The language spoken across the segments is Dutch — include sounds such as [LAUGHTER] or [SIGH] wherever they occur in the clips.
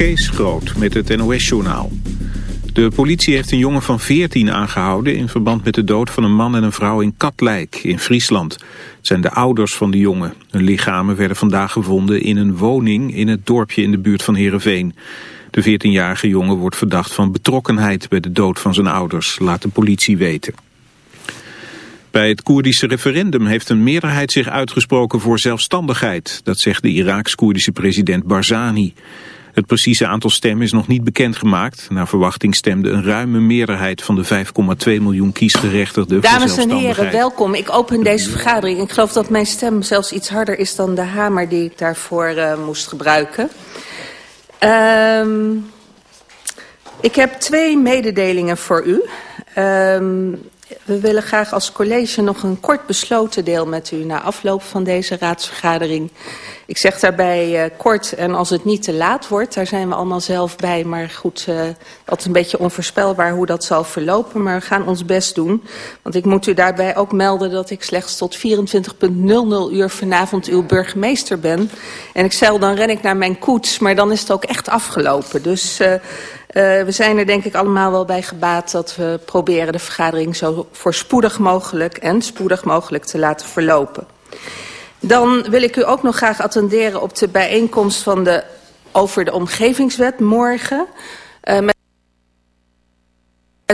Kees Groot met het NOS-journaal. De politie heeft een jongen van 14 aangehouden... in verband met de dood van een man en een vrouw in Katlijk in Friesland. Het zijn de ouders van de jongen. Hun lichamen werden vandaag gevonden in een woning... in het dorpje in de buurt van Heerenveen. De 14-jarige jongen wordt verdacht van betrokkenheid... bij de dood van zijn ouders, laat de politie weten. Bij het Koerdische referendum heeft een meerderheid zich uitgesproken voor zelfstandigheid. Dat zegt de Iraaks-Koerdische president Barzani. Het precieze aantal stemmen is nog niet bekendgemaakt. Naar verwachting stemde een ruime meerderheid van de 5,2 miljoen kiesgerechtigden Dames en heren, welkom. Ik open deze vergadering. Ik geloof dat mijn stem zelfs iets harder is dan de hamer die ik daarvoor uh, moest gebruiken. Um, ik heb twee mededelingen voor u. Um, we willen graag als college nog een kort besloten deel met u na afloop van deze raadsvergadering. Ik zeg daarbij uh, kort en als het niet te laat wordt, daar zijn we allemaal zelf bij. Maar goed, uh, is een beetje onvoorspelbaar hoe dat zal verlopen. Maar we gaan ons best doen. Want ik moet u daarbij ook melden dat ik slechts tot 24.00 uur vanavond uw burgemeester ben. En ik zei dan ren ik naar mijn koets, maar dan is het ook echt afgelopen. Dus... Uh, Uh, we zijn er denk ik allemaal wel bij gebaat dat we proberen de vergadering zo voorspoedig mogelijk en spoedig mogelijk te laten verlopen. Dan wil ik u ook nog graag attenderen op de bijeenkomst van de, over de omgevingswet morgen. Uh, met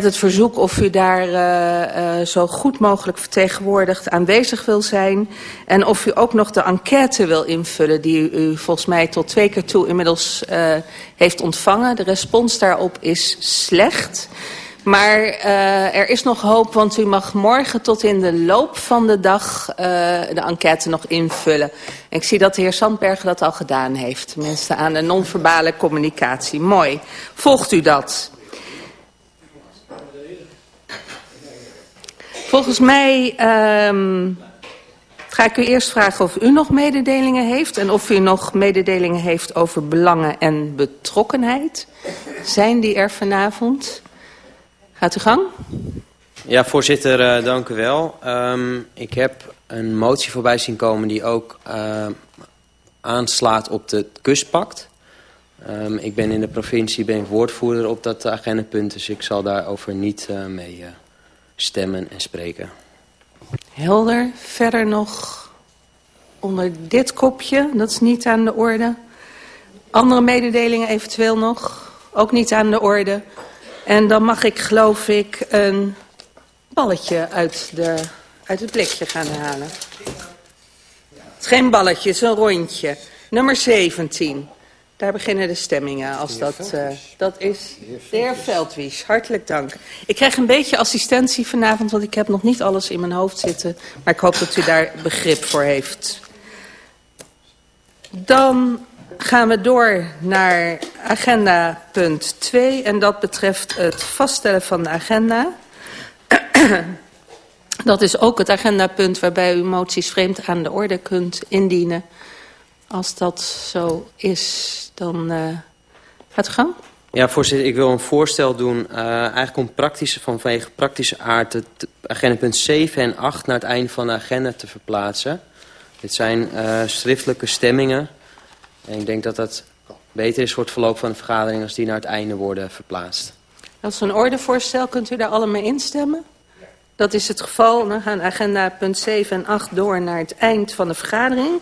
het verzoek of u daar uh, uh, zo goed mogelijk vertegenwoordigd aanwezig wil zijn. En of u ook nog de enquête wil invullen die u volgens mij tot twee keer toe inmiddels heeft ontvangen. De respons daarop is slecht. Maar uh, er is nog hoop, want u mag morgen tot in de loop van de dag uh, de enquête nog invullen. En ik zie dat de heer Sandbergen dat al gedaan heeft. Tenminste aan de non-verbale communicatie. Mooi. Volgt u dat? Volgens mij um, ga ik u eerst vragen of u nog mededelingen heeft... en of u nog mededelingen heeft over belangen en betrokkenheid. Zijn die er vanavond? Gaat u gang. Ja, voorzitter, uh, dank u wel. Um, ik heb een motie voorbij zien komen die ook uh, aanslaat op het kustpact. Um, ik ben in de provincie ben woordvoerder op dat agendapunt, dus ik zal daarover niet uh, mee stemmen en spreken. Helder. Verder nog onder dit kopje, dat is niet aan de orde. Andere mededelingen eventueel nog, ook niet aan de orde. En dan mag ik, geloof ik, een balletje uit, de, uit het blikje gaan halen. Het is geen balletje, het is een rondje. Nummer 17. Daar beginnen de stemmingen. Als dat, uh, dat is de heer Veldwies. Hartelijk dank. Ik krijg een beetje assistentie vanavond, want ik heb nog niet alles in mijn hoofd zitten. Maar ik hoop dat u daar begrip voor heeft. Dan gaan we door naar agenda punt 2. En dat betreft het vaststellen van de agenda. [CLEARS THROAT] dat is ook het agendapunt waarbij u moties vreemd aan de orde kunt indienen. Als dat zo is, dan uh, gaat het gang. Ja, voorzitter, ik wil een voorstel doen. Uh, eigenlijk om praktische, vanwege praktische aard... het agenda punt 7 en 8 naar het einde van de agenda te verplaatsen. Dit zijn uh, schriftelijke stemmingen. En ik denk dat dat beter is voor het verloop van de vergadering... als die naar het einde worden verplaatst. Dat is een ordevoorstel. Kunt u daar allemaal instemmen? Dat is het geval. Dan gaan agenda punt 7 en 8 door naar het eind van de vergadering...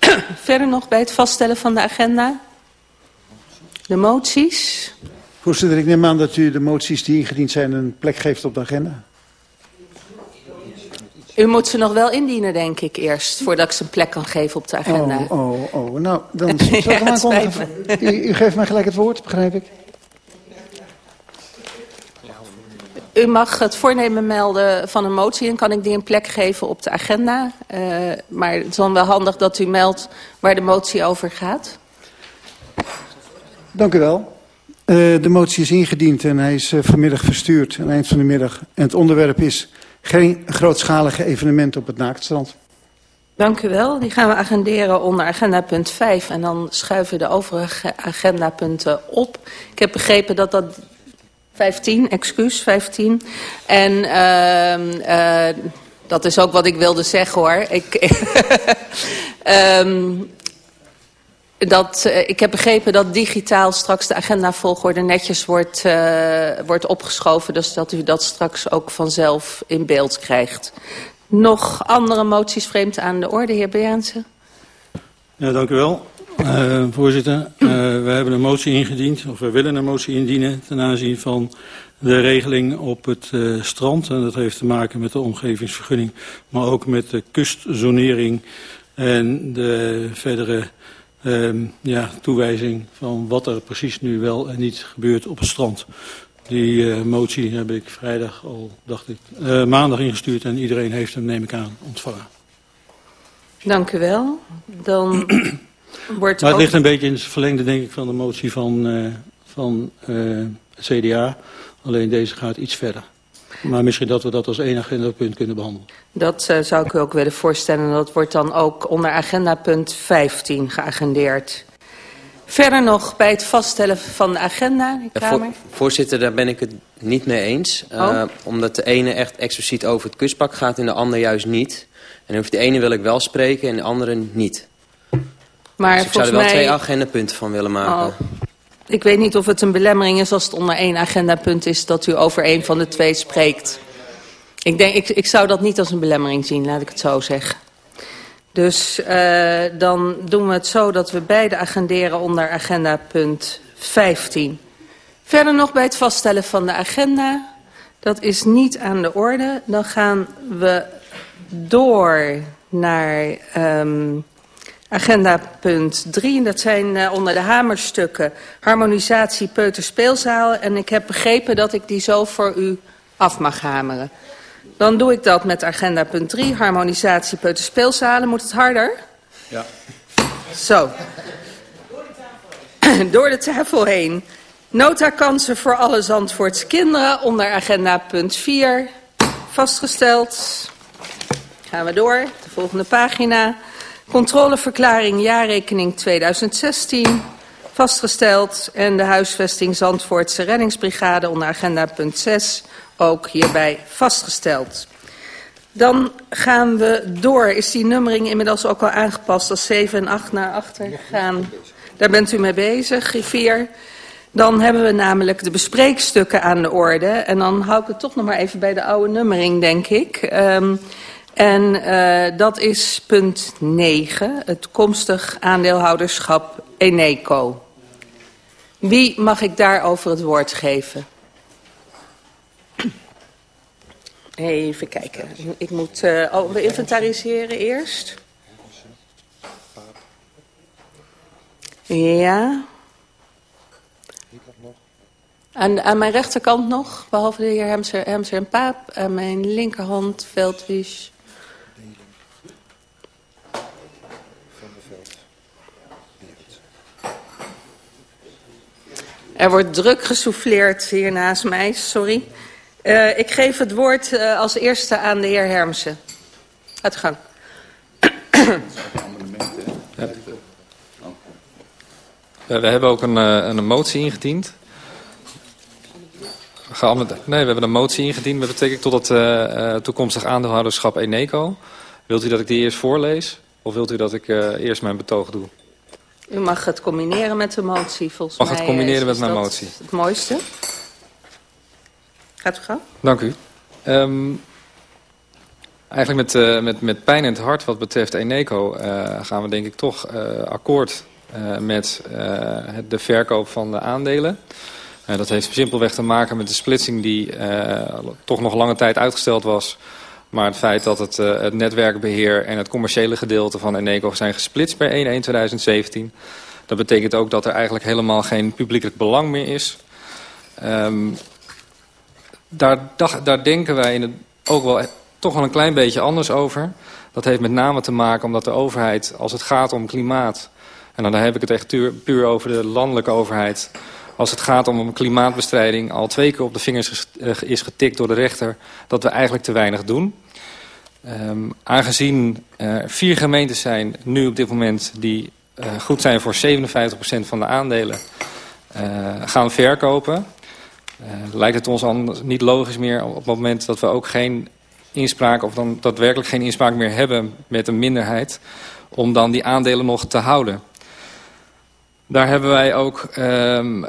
[CLEARS THROAT] Verder nog bij het vaststellen van de agenda? De moties? Voorzitter, ik neem aan dat u de moties die ingediend zijn een plek geeft op de agenda. U moet ze nog wel indienen, denk ik, eerst, voordat ik ze een plek kan geven op de agenda. Oh, oh, oh. Nou, dan [LAUGHS] zal ik ja, u, u geeft mij gelijk het woord, begrijp ik. U mag het voornemen melden van een motie en kan ik die een plek geven op de agenda. Uh, maar het is dan wel handig dat u meldt waar de motie over gaat. Dank u wel. Uh, de motie is ingediend en hij is uh, vanmiddag verstuurd aan het eind van de middag. En het onderwerp is geen grootschalige evenementen op het Naaktstrand. Dank u wel. Die gaan we agenderen onder agenda punt 5 en dan schuiven we de overige agendapunten op. Ik heb begrepen dat dat 15, excuus, 15. En uh, uh, dat is ook wat ik wilde zeggen hoor. Ik, um, [LAUGHS] Dat, uh, ik heb begrepen dat digitaal straks de agendavolgorde netjes wordt, uh, wordt opgeschoven. Dus dat u dat straks ook vanzelf in beeld krijgt. Nog andere moties vreemd aan de orde, heer Beaanse? Ja, dank u wel. Uh, voorzitter, uh, we hebben een motie ingediend, of we willen een motie indienen ten aanzien van de regeling op het strand. En dat heeft te maken met de omgevingsvergunning, maar ook met de kustzonering en de verdere um, ja, toewijzing van wat er precies nu wel en niet gebeurt op het strand. Die uh, motie heb ik vrijdag al, dacht ik, uh, maandag ingestuurd en iedereen heeft hem, neem ik aan, ontvangen. Dank u wel. Dan [CLEARS THROAT] wordt maar het ook... ligt een beetje in het verlengde, denk ik, van de motie van, uh, van uh, CDA. Alleen deze gaat iets verder. Maar misschien dat we dat als één agendapunt kunnen behandelen. Dat uh, zou ik u ook willen voorstellen. Dat wordt dan ook onder agendapunt 15 geagendeerd. Verder nog bij het vaststellen van de agenda, de Kamer? Ja, voor, voorzitter, daar ben ik het niet mee eens. Oh. Uh, omdat de ene echt expliciet over het kustpak gaat en de ander juist niet. En over de ene wil ik wel spreken en de andere niet. Maar dus ik zou er wel mij... twee agendapunten van willen maken. Oh. Ik weet niet of het een belemmering is als het onder één agendapunt is... dat u over één van de twee spreekt. Ik, denk, ik, ik zou dat niet als een belemmering zien, laat ik het zo zeggen. Dus uh, dan doen we het zo dat we beide agenderen onder agenda punt 15. Verder nog bij het vaststellen van de agenda. Dat is niet aan de orde. Dan gaan we door naar um, agenda punt 3. Dat zijn uh, onder de hamerstukken harmonisatie peuterspeelzalen. En ik heb begrepen dat ik die zo voor u af mag hameren. Dan doe ik dat met agenda punt 3, harmonisatie peuterspeelzalen. Moet het harder? Ja. Zo. [CLEARS THROAT] Door de tafel heen. Notakansen voor alle Zandvoortse kinderen onder agenda punt 4. Vastgesteld. Gaan we door. De volgende pagina. Controleverklaring jaarrekening 2016. Vastgesteld. En de huisvesting Zandvoortse reddingsbrigade onder agenda punt 6 ook hierbij vastgesteld. Dan gaan we door. Is die nummering inmiddels ook al aangepast als 7 en 8 naar achter gaan? Daar bent u mee bezig, griffier. Dan hebben we namelijk de bespreekstukken aan de orde. En dan hou ik het toch nog maar even bij de oude nummering, denk ik. Um, en uh, dat is punt 9, het komstig aandeelhouderschap Eneco. Wie mag ik daarover het woord geven? Even kijken. Ik moet uh, oh, we inventariseren eerst. Ja. Aan, aan mijn rechterkant nog, behalve de heer Hemser, Hemser en Paap. Aan mijn linkerhand Veldwies. Er wordt druk gesouffleerd hier naast mij, sorry. Uh, ik geef het woord uh, als eerste aan de heer Hermsen. Uit gang. We hebben ook een, een motie ingediend. Nee, we hebben een motie ingediend met betrekking tot het uh, toekomstig aandeelhouderschap Eneco. Wilt u dat ik die eerst voorlees? Of wilt u dat ik eerst mijn betoog doe? U mag het combineren met de motie, volgens mag mij. Mag het combineren met mijn motie. Het mooiste. Gaat u gaan? Dank u. Um, eigenlijk met, uh, met, met pijn in het hart wat betreft Eneco uh, gaan we denk ik toch uh, akkoord met de verkoop van de aandelen. dat heeft simpelweg te maken met de splitsing die toch nog lange tijd uitgesteld was. Maar het feit dat het, het netwerkbeheer en het commerciële gedeelte van Eneco zijn gesplitst per 1-1-2017... dat betekent ook dat er eigenlijk helemaal geen publiekelijk belang meer is... Um, daar, daar denken wij in het, ook wel toch wel een klein beetje anders over. Dat heeft met name te maken omdat de overheid, als het gaat om klimaat... en dan heb ik het echt puur over de landelijke overheid... als het gaat om klimaatbestrijding al twee keer op de vingers is getikt door de rechter... dat we eigenlijk te weinig doen. Um, aangezien er vier gemeentes zijn nu op dit moment die uh, goed zijn voor 57% van de aandelen... Uh, gaan verkopen... Lijkt het ons dan niet logisch meer op het moment dat we ook geen inspraak... of dan daadwerkelijk geen inspraak meer hebben met een minderheid... om dan die aandelen nog te houden. Daar hebben wij ook um,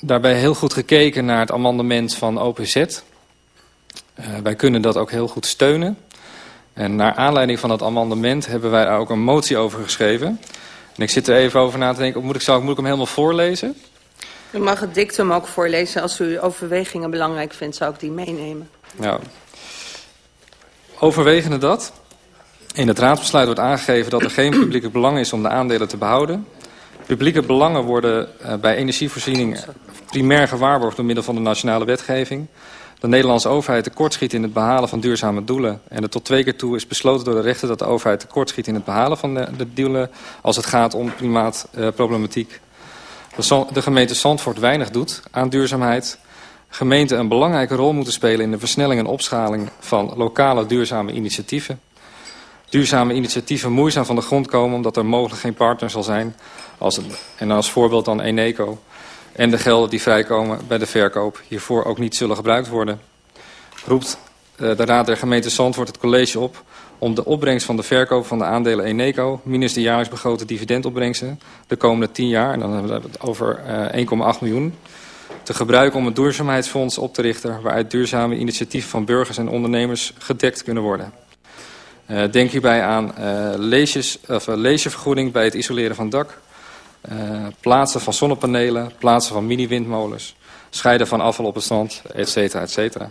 daarbij heel goed gekeken naar het amendement van OPZ. Uh, wij kunnen dat ook heel goed steunen. En naar aanleiding van dat amendement hebben wij daar ook een motie over geschreven. En ik zit er even over na te denken, moet ik, zal, moet ik hem helemaal voorlezen? U mag het dictum ook voorlezen. Als u overwegingen belangrijk vindt, zou ik die meenemen. Ja. Overwegende dat. In het raadsbesluit wordt aangegeven dat er geen publieke belang is om de aandelen te behouden. Publieke belangen worden uh, bij energievoorziening primair gewaarborgd door middel van de nationale wetgeving. De Nederlandse overheid tekortschiet in het behalen van duurzame doelen. En er tot twee keer toe is besloten door de rechter dat de overheid tekortschiet in het behalen van de, de doelen als het gaat om klimaatproblematiek. Uh, de gemeente Zandvoort weinig doet aan duurzaamheid. Gemeenten een belangrijke rol moeten spelen in de versnelling en opschaling van lokale duurzame initiatieven. Duurzame initiatieven moeizaam van de grond komen omdat er mogelijk geen partner zal zijn. Als, en als voorbeeld dan Eneco. En de gelden die vrijkomen bij de verkoop hiervoor ook niet zullen gebruikt worden. Roept uh, de Raad der gemeente Zandvoort het college op om de opbrengst van de verkoop van de aandelen Eneco... minus de jaarlijks begrote dividendopbrengsten de komende 10 jaar... en dan hebben we het over uh, 1,8 miljoen... te gebruiken om een duurzaamheidsfonds op te richten... waaruit duurzame initiatieven van burgers en ondernemers gedekt kunnen worden. Uh, denk hierbij aan leesjes, of, leesjevergoeding bij het isoleren van dak... Uh, plaatsen van zonnepanelen, plaatsen van mini-windmolens... scheiden van afval op het strand, et cetera, et cetera.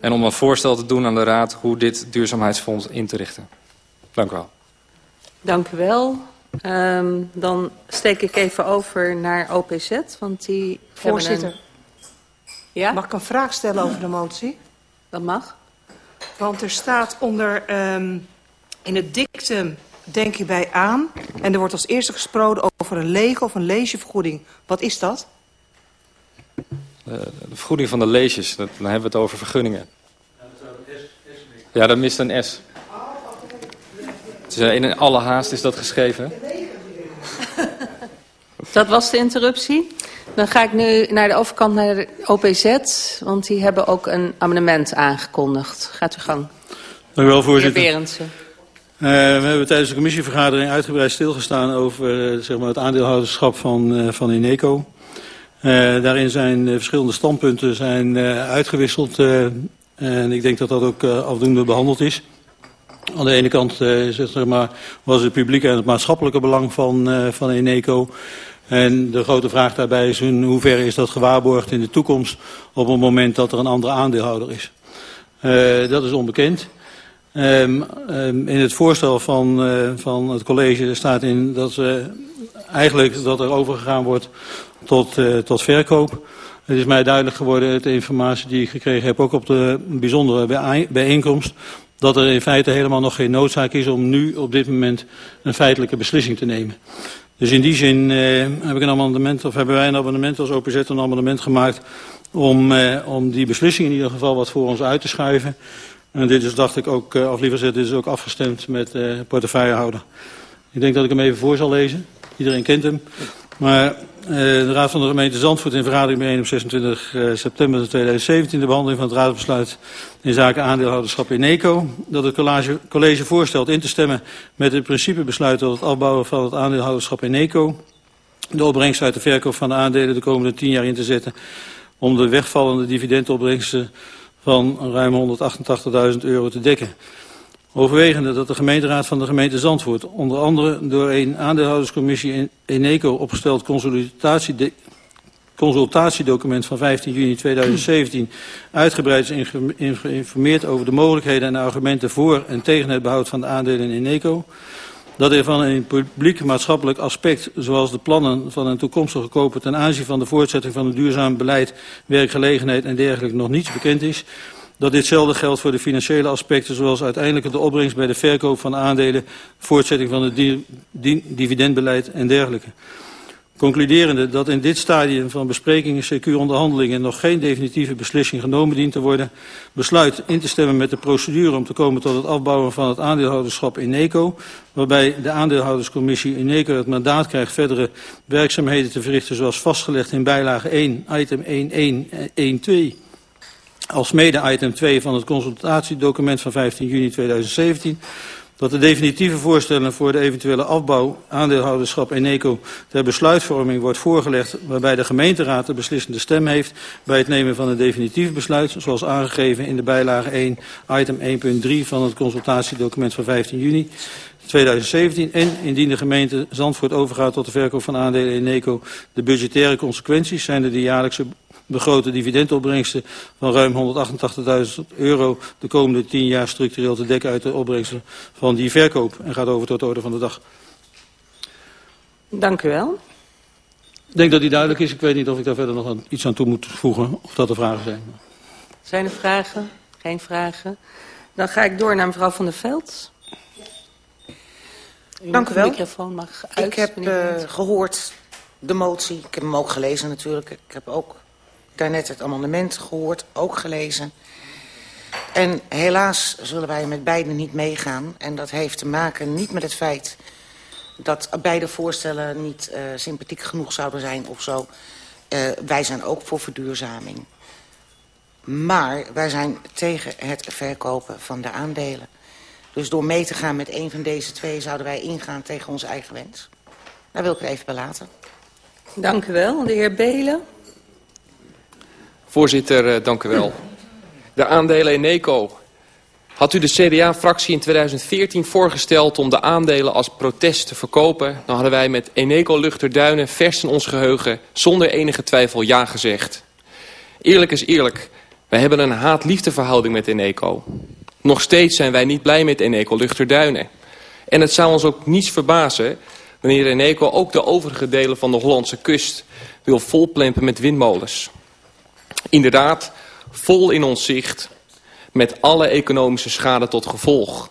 En om een voorstel te doen aan de Raad hoe dit duurzaamheidsfonds in te richten. Dank u wel. Dank u wel. Um, dan steek ik even over naar OPZ, want die Voorzitter, een... ja? mag ik een vraag stellen over de motie? Dat mag. Want er staat onder um, in het dictum denk je bij aan. En er wordt als eerste gesproken over een lege of een leesjevergoeding. Wat is dat? De, de vergoeding van de leesjes, dat, dan hebben we het over vergunningen. Ja, dat mist een S. Dus in alle haast is dat geschreven. [LAUGHS] Dat was de interruptie. Dan ga ik nu naar de overkant naar de OPZ, want die hebben ook een amendement aangekondigd. Gaat u gang. Dank u wel, voorzitter. Uh, we hebben tijdens de commissievergadering uitgebreid stilgestaan over uh, zeg maar het aandeelhouderschap van, uh, van Ineco. daarin zijn verschillende standpunten zijn, uitgewisseld en ik denk dat dat ook afdoende behandeld is. Aan de ene kant zeg maar, was het publieke en het maatschappelijke belang van, van Eneco. En de grote vraag daarbij is in hoeverre is dat gewaarborgd in de toekomst op het moment dat er een andere aandeelhouder is. dat is onbekend. Um, in het voorstel van, uh, van het college staat in dat, uh, eigenlijk dat er overgegaan wordt tot, uh, tot verkoop. Het is mij duidelijk geworden uit de informatie die ik gekregen heb, ook op de bijzondere bijeenkomst, dat er in feite helemaal nog geen noodzaak is om nu op dit moment een feitelijke beslissing te nemen. Dus in die zin heb ik een amendement, of hebben wij een amendement als OPZ een amendement gemaakt om, om die beslissing in ieder geval wat voor ons uit te schuiven. En dit is, dacht ik ook, of liever gezegd, dit is ook afgestemd met de uh, portefeuillehouder. Ik denk dat ik hem even voor zal lezen. Iedereen kent hem. Maar uh, de Raad van de gemeente Zandvoort in vergadering bijeen op 26 uh, september 2017... de behandeling van het raadsbesluit in zaken aandeelhouderschap in NECO... dat het college, college voorstelt in te stemmen met het principebesluit... tot het afbouwen van het aandeelhouderschap in NECO... de opbrengst uit de verkoop van de aandelen de komende 10 jaar in te zetten... om de wegvallende dividendopbrengsten van ruim 188.000 euro te dekken. Overwegende dat de gemeenteraad van de gemeente Zandvoort onder andere door een aandeelhouderscommissie in Eneco opgesteld consultatiedocument van 15 juni 2017 uitgebreid is geïnformeerd over de mogelijkheden en argumenten voor en tegen het behoud van de aandelen in Eneco dat er van een publiek maatschappelijk aspect, zoals de plannen van een toekomstige koper ten aanzien van de voortzetting van het duurzaam beleid, werkgelegenheid en dergelijke nog niets bekend is, dat ditzelfde geldt voor de financiële aspecten, zoals uiteindelijk de opbrengst bij de verkoop van aandelen, voortzetting van het di di dividendbeleid en dergelijke. Concluderende dat in dit stadium van besprekingen, CQ-onderhandelingen nog geen definitieve beslissing genomen dient te worden, besluit in te stemmen met de procedure om te komen tot het afbouwen van het aandeelhouderschap in NECO, waarbij de aandeelhouderscommissie NECO het mandaat krijgt verdere werkzaamheden te verrichten zoals vastgelegd in bijlage 1, item 1112. Als mede item 2 van het consultatiedocument van 15 juni 2017 dat de definitieve voorstellen voor de eventuele afbouw aandeelhouderschap Eneco ter besluitvorming wordt voorgelegd waarbij de gemeenteraad de beslissende stem heeft bij het nemen van een definitief besluit zoals aangegeven in de bijlage 1 item 1.3 van het consultatiedocument van 15 juni 2017 en indien de gemeente Zandvoort overgaat tot de verkoop van aandelen Eneco de budgettaire consequenties zijn de jaarlijkse begrote dividendopbrengsten van ruim 188.000 euro de komende 10 jaar structureel te dekken uit de opbrengsten van die verkoop. En gaat over tot de orde van de dag. Dank u wel. Ik denk dat die duidelijk is. Ik weet niet of ik daar verder nog iets aan toe moet voegen of dat er vragen zijn. Zijn er vragen? Geen vragen. Dan ga ik door naar mevrouw Van der Veld. U Dank u wel. De microfoon mag uit, ik heb uh, gehoord de motie. Ik heb hem ook gelezen natuurlijk. Ik heb ook daarnet het amendement gehoord, ook gelezen. En helaas zullen wij met beide niet meegaan. En dat heeft te maken niet met het feit dat beide voorstellen niet uh, sympathiek genoeg zouden zijn of zo. Uh, wij zijn ook voor verduurzaming. Maar wij zijn tegen het verkopen van de aandelen. Dus door mee te gaan met een van deze twee zouden wij ingaan tegen onze eigen wens. Daar wil ik het even belaten. Dank u wel. De heer Belen. Voorzitter, eh, dank u wel. De aandelen Eneco. Had u de CDA-fractie in 2014 voorgesteld om de aandelen als protest te verkopen... dan hadden wij met Eneco Luchterduinen vers in ons geheugen zonder enige twijfel ja gezegd. Eerlijk is eerlijk, wij hebben een haat-liefdeverhouding met Eneco. Nog steeds zijn wij niet blij met Eneco Luchterduinen. En het zou ons ook niets verbazen wanneer Eneco ook de overige delen van de Hollandse kust wil volplempen met windmolens. Inderdaad, vol in ons zicht, met alle economische schade tot gevolg.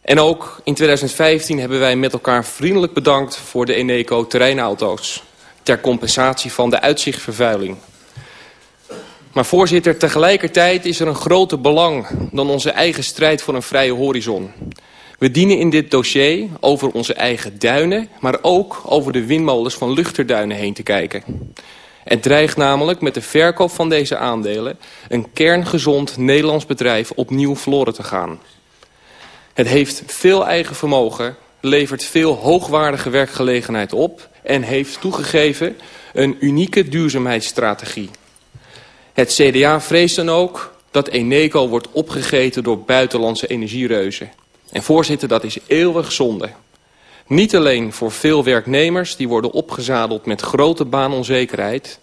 En ook in 2015 hebben wij met elkaar vriendelijk bedankt voor de Eneco terreinauto's. Ter compensatie van de uitzichtvervuiling. Maar voorzitter, tegelijkertijd is er een groter belang dan onze eigen strijd voor een vrije horizon. We dienen in dit dossier over onze eigen duinen, maar ook over de windmolens van Luchterduinen heen te kijken. Het dreigt namelijk met de verkoop van deze aandelen een kerngezond Nederlands bedrijf opnieuw verloren te gaan. Het heeft veel eigen vermogen, levert veel hoogwaardige werkgelegenheid op en heeft toegegeven een unieke duurzaamheidsstrategie. Het CDA vreest dan ook dat Eneco wordt opgegeten door buitenlandse energiereuzen. En voorzitter, dat is eeuwig zonde. Niet alleen voor veel werknemers die worden opgezadeld met grote baanonzekerheid...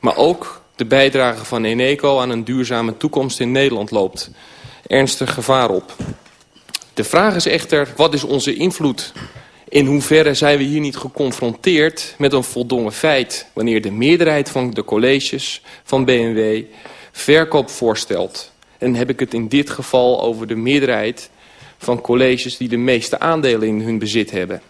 maar ook de bijdrage van Eneco aan een duurzame toekomst in Nederland loopt ernstig gevaar op. De vraag is echter, wat is onze invloed? In hoeverre zijn we hier niet geconfronteerd met een voldongen feit... wanneer de meerderheid van de colleges van BMW verkoop voorstelt? En heb ik het in dit geval over de meerderheid van colleges die de meeste aandelen in hun bezit hebben.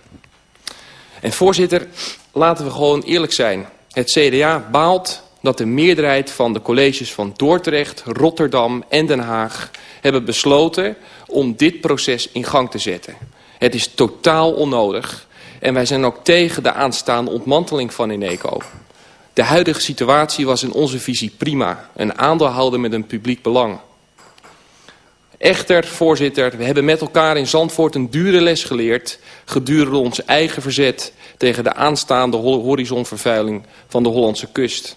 En voorzitter, laten we gewoon eerlijk zijn. Het CDA baalt dat de meerderheid van de colleges van Dordrecht, Rotterdam en Den Haag hebben besloten om dit proces in gang te zetten. Het is totaal onnodig en wij zijn ook tegen de aanstaande ontmanteling van Ineco. De huidige situatie was in onze visie prima. Een aandeelhouder met een publiek belang. Echter, voorzitter, we hebben met elkaar in Zandvoort een dure les geleerd... gedurende ons eigen verzet tegen de aanstaande horizonvervuiling van de Hollandse kust.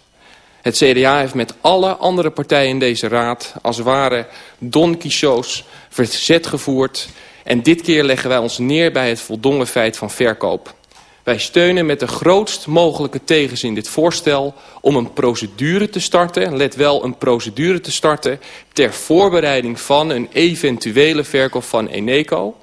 Het CDA heeft met alle andere partijen in deze raad als ware Don Quixotes verzet gevoerd... en dit keer leggen wij ons neer bij het voldongen feit van verkoop. Wij steunen met de grootst mogelijke tegenzin dit voorstel om een procedure te starten, let wel een procedure te starten, ter voorbereiding van een eventuele verkoop van Eneco.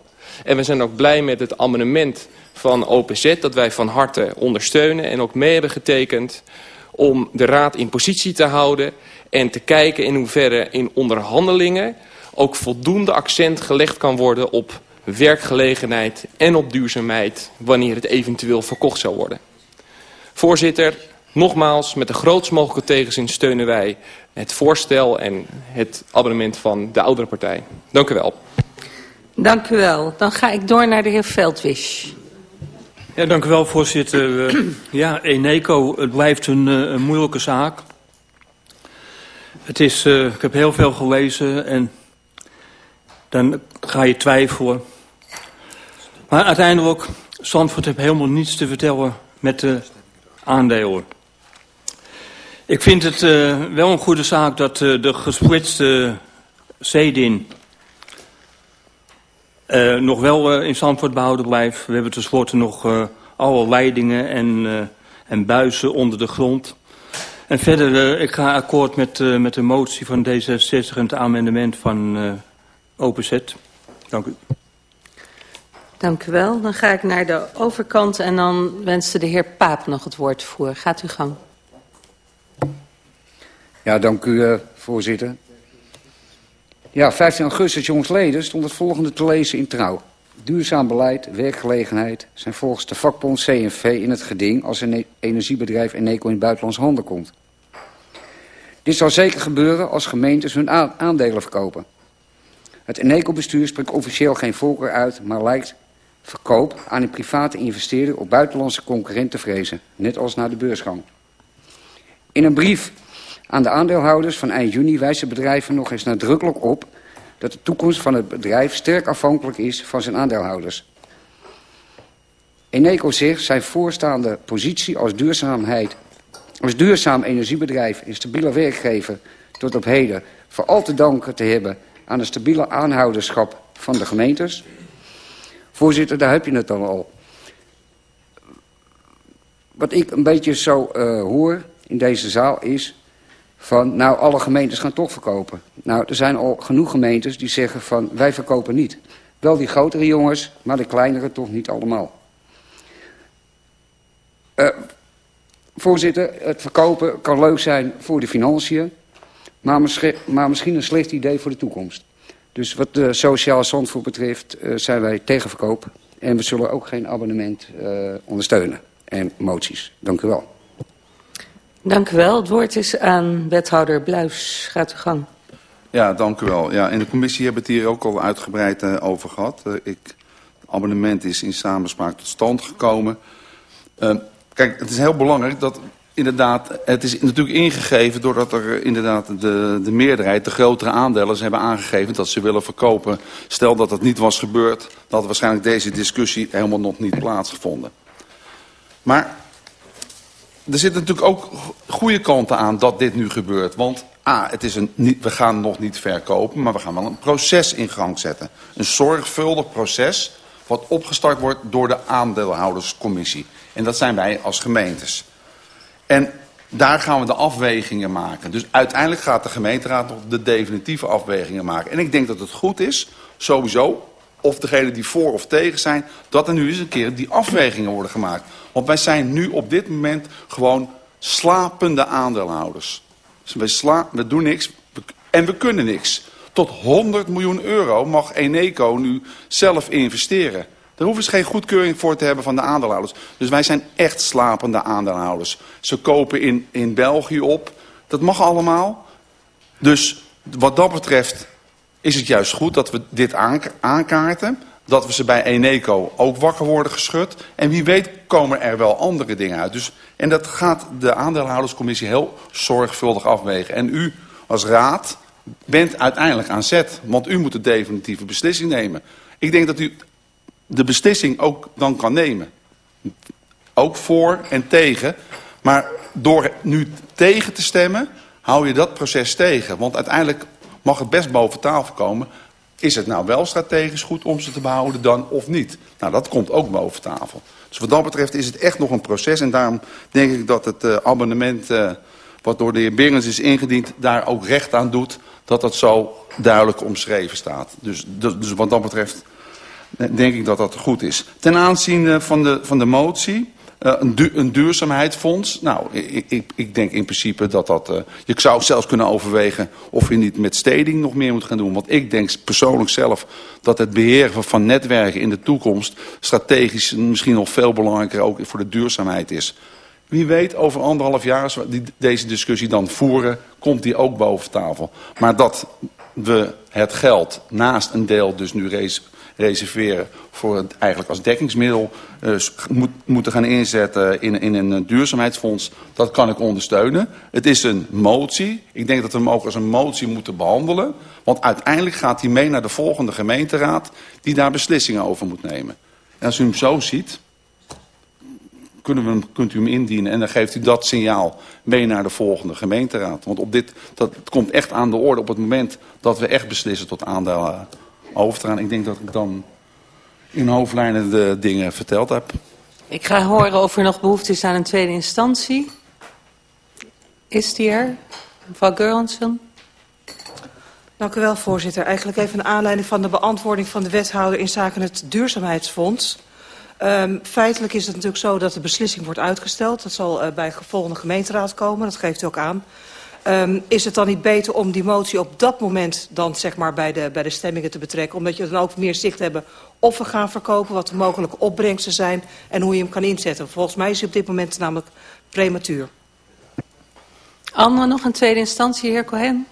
En we zijn ook blij met het amendement van OPZ dat wij van harte ondersteunen en ook mee hebben getekend om de raad in positie te houden en te kijken in hoeverre in onderhandelingen ook voldoende accent gelegd kan worden op werkgelegenheid en op duurzaamheid wanneer het eventueel verkocht zou worden. Voorzitter, nogmaals, met de grootst mogelijke tegenzin steunen wij het voorstel en het abonnement van de oudere partij. Dank u wel. Dank u wel. Dan ga ik door naar de heer Veldwisch. Ja, dank u wel, voorzitter. [CLEARS THROAT] Ja, Eneco, het blijft een, een moeilijke zaak. Het is, uh, ik heb heel veel gelezen en dan ga je twijfelen. Maar uiteindelijk, Zandvoort heeft helemaal niets te vertellen met de aandelen. Ik vind het uh, wel een goede zaak dat uh, de gesplitste zeedin uh, nog wel in Zandvoort behouden blijft. We hebben tenslotte nog alle leidingen en, en buizen onder de grond. En verder, ik ga akkoord met, met de motie van D66 en het amendement van OPZ. Dank u. Dank u wel. Dan ga ik naar de overkant en dan wenste de heer Paap nog het woord voor. Gaat u gang. Ja, dank u, uh, voorzitter. Ja, 15 augustus jongsleden stond het volgende te lezen in Trouw. Duurzaam beleid, werkgelegenheid zijn volgens de vakbond CNV in het geding... als een energiebedrijf Eneco in buitenlands handen komt. Dit zal zeker gebeuren als gemeentes hun aandelen verkopen. Het Eneco-bestuur spreekt officieel geen voorkeur uit... maar lijkt verkoop aan een private investeerder op buitenlandse concurrenten vrezen. Net als naar de beursgang. In een brief aan de aandeelhouders van eind juni wijst het bedrijf nog eens nadrukkelijk op... dat de toekomst van het bedrijf sterk afhankelijk is van zijn aandeelhouders. Eneco zegt zijn voorstaande positie als, duurzaamheid, als duurzaam energiebedrijf en stabiele werkgever tot op heden... vooral te danken te hebben aan de stabiele aanhouderschap van de gemeentes... Voorzitter, daar heb je het dan al. Wat ik een beetje zo uh, hoor in deze zaal is... van nou, alle gemeentes gaan toch verkopen. Nou, er zijn al genoeg gemeentes die zeggen van wij verkopen niet. Wel die grotere jongens, maar de kleinere toch niet allemaal. Uh, voorzitter, het verkopen kan leuk zijn voor de financiën... Maar misschien een slecht idee voor de toekomst. Dus wat de Sociaal Zandvoort betreft uh, zijn wij tegen verkoop. En we zullen ook geen abonnement uh, ondersteunen. En moties. Dank u wel. Dank u wel. Het woord is aan wethouder Bluis. Gaat u gang. Ja, dank u wel. Ja, in de commissie hebben we het hier ook al uitgebreid uh, over gehad. Uh, ik, het abonnement is in samenspraak tot stand gekomen. Uh, kijk, het is heel belangrijk dat inderdaad, het is natuurlijk ingegeven doordat er inderdaad de, de meerderheid, de grotere aandeelers hebben aangegeven dat ze willen verkopen. Stel dat dat niet was gebeurd, dan had waarschijnlijk deze discussie helemaal nog niet plaatsgevonden. Maar er zitten natuurlijk ook goede kanten aan dat dit nu gebeurt. Want A, het is een, we gaan nog niet verkopen, maar we gaan wel een proces in gang zetten. Een zorgvuldig proces wat opgestart wordt door de aandeelhouderscommissie. En dat zijn wij als gemeentes. En daar gaan we de afwegingen maken. Dus uiteindelijk gaat de gemeenteraad nog de definitieve afwegingen maken. En ik denk dat het goed is, sowieso, of degenen die voor of tegen zijn... dat er nu eens een keer die afwegingen worden gemaakt. Want wij zijn nu op dit moment gewoon slapende aandeelhouders. Dus wij sla we doen niks en we kunnen niks. Tot 100 miljoen euro mag Eneco nu zelf investeren. Daar hoeven ze geen goedkeuring voor te hebben van de aandeelhouders. Dus wij zijn echt slapende aandeelhouders. Ze kopen in, in België op. Dat mag allemaal. Dus wat dat betreft is het juist goed dat we dit aankaarten. Dat we ze bij Eneco ook wakker worden geschud. En wie weet komen er wel andere dingen uit. Dus, en dat gaat de aandeelhouderscommissie heel zorgvuldig afwegen. En u als raad bent uiteindelijk aan zet. Want u moet de definitieve beslissing nemen. Ik denk dat u de beslissing ook dan kan nemen. Ook voor en tegen. Maar door nu tegen te stemmen, hou je dat proces tegen. Want uiteindelijk mag het best boven tafel komen. Is het nou wel strategisch goed om ze te behouden dan of niet? Nou, dat komt ook boven tafel. Dus wat dat betreft is het echt nog een proces. En daarom denk ik dat het uh, abonnement uh, wat door de heer Berens is ingediend... daar ook recht aan doet dat dat zo duidelijk omschreven staat. Dus, dus wat dat betreft denk ik dat dat goed is. Ten aanzien van de, van de motie, uh, een, du een duurzaamheidsfonds. Nou, ik, ik, ik, denk in principe dat dat... Uh, je zou zelfs kunnen overwegen of je niet met steding nog meer moet gaan doen. Want ik denk persoonlijk zelf dat het beheren van netwerken in de toekomst... strategisch misschien nog veel belangrijker ook voor de duurzaamheid is. Wie weet, over anderhalf jaar, als we die, deze discussie dan voeren... komt die ook boven tafel. Maar dat we het geld naast een deel dus nu reeds reserveren voor het eigenlijk als dekkingsmiddel uh, moet, moeten gaan inzetten in, in een duurzaamheidsfonds. Dat kan ik ondersteunen. Het is een motie. Ik denk dat we hem ook als een motie moeten behandelen. Want uiteindelijk gaat hij mee naar de volgende gemeenteraad die daar beslissingen over moet nemen. En als u hem zo ziet, kunnen we hem, kunt u hem indienen. En dan geeft u dat signaal mee naar de volgende gemeenteraad. Want op dit, dat, komt echt aan de orde op het moment dat we echt beslissen tot aandelen over te gaan. Ik denk dat ik dan in hoofdlijnen de dingen verteld heb. Ik ga horen of er nog behoefte is aan een tweede instantie. Is die er? Mevrouw Geurlensson? Dank u wel, voorzitter. Eigenlijk even een aanleiding van de beantwoording van de wethouder in zaken het duurzaamheidsfonds. Um, feitelijk is het natuurlijk zo dat de beslissing wordt uitgesteld. Dat zal uh, bij de volgende gemeenteraad komen, dat geeft u ook aan. Um, is het dan niet beter om die motie op dat moment dan zeg maar bij de, bij de stemmingen te betrekken? Omdat je dan ook meer zicht hebben of we gaan verkopen, wat de mogelijke opbrengsten zijn en hoe je hem kan inzetten. Volgens mij is hij op dit moment namelijk prematuur. Anne, nog een tweede instantie, heer Cohen.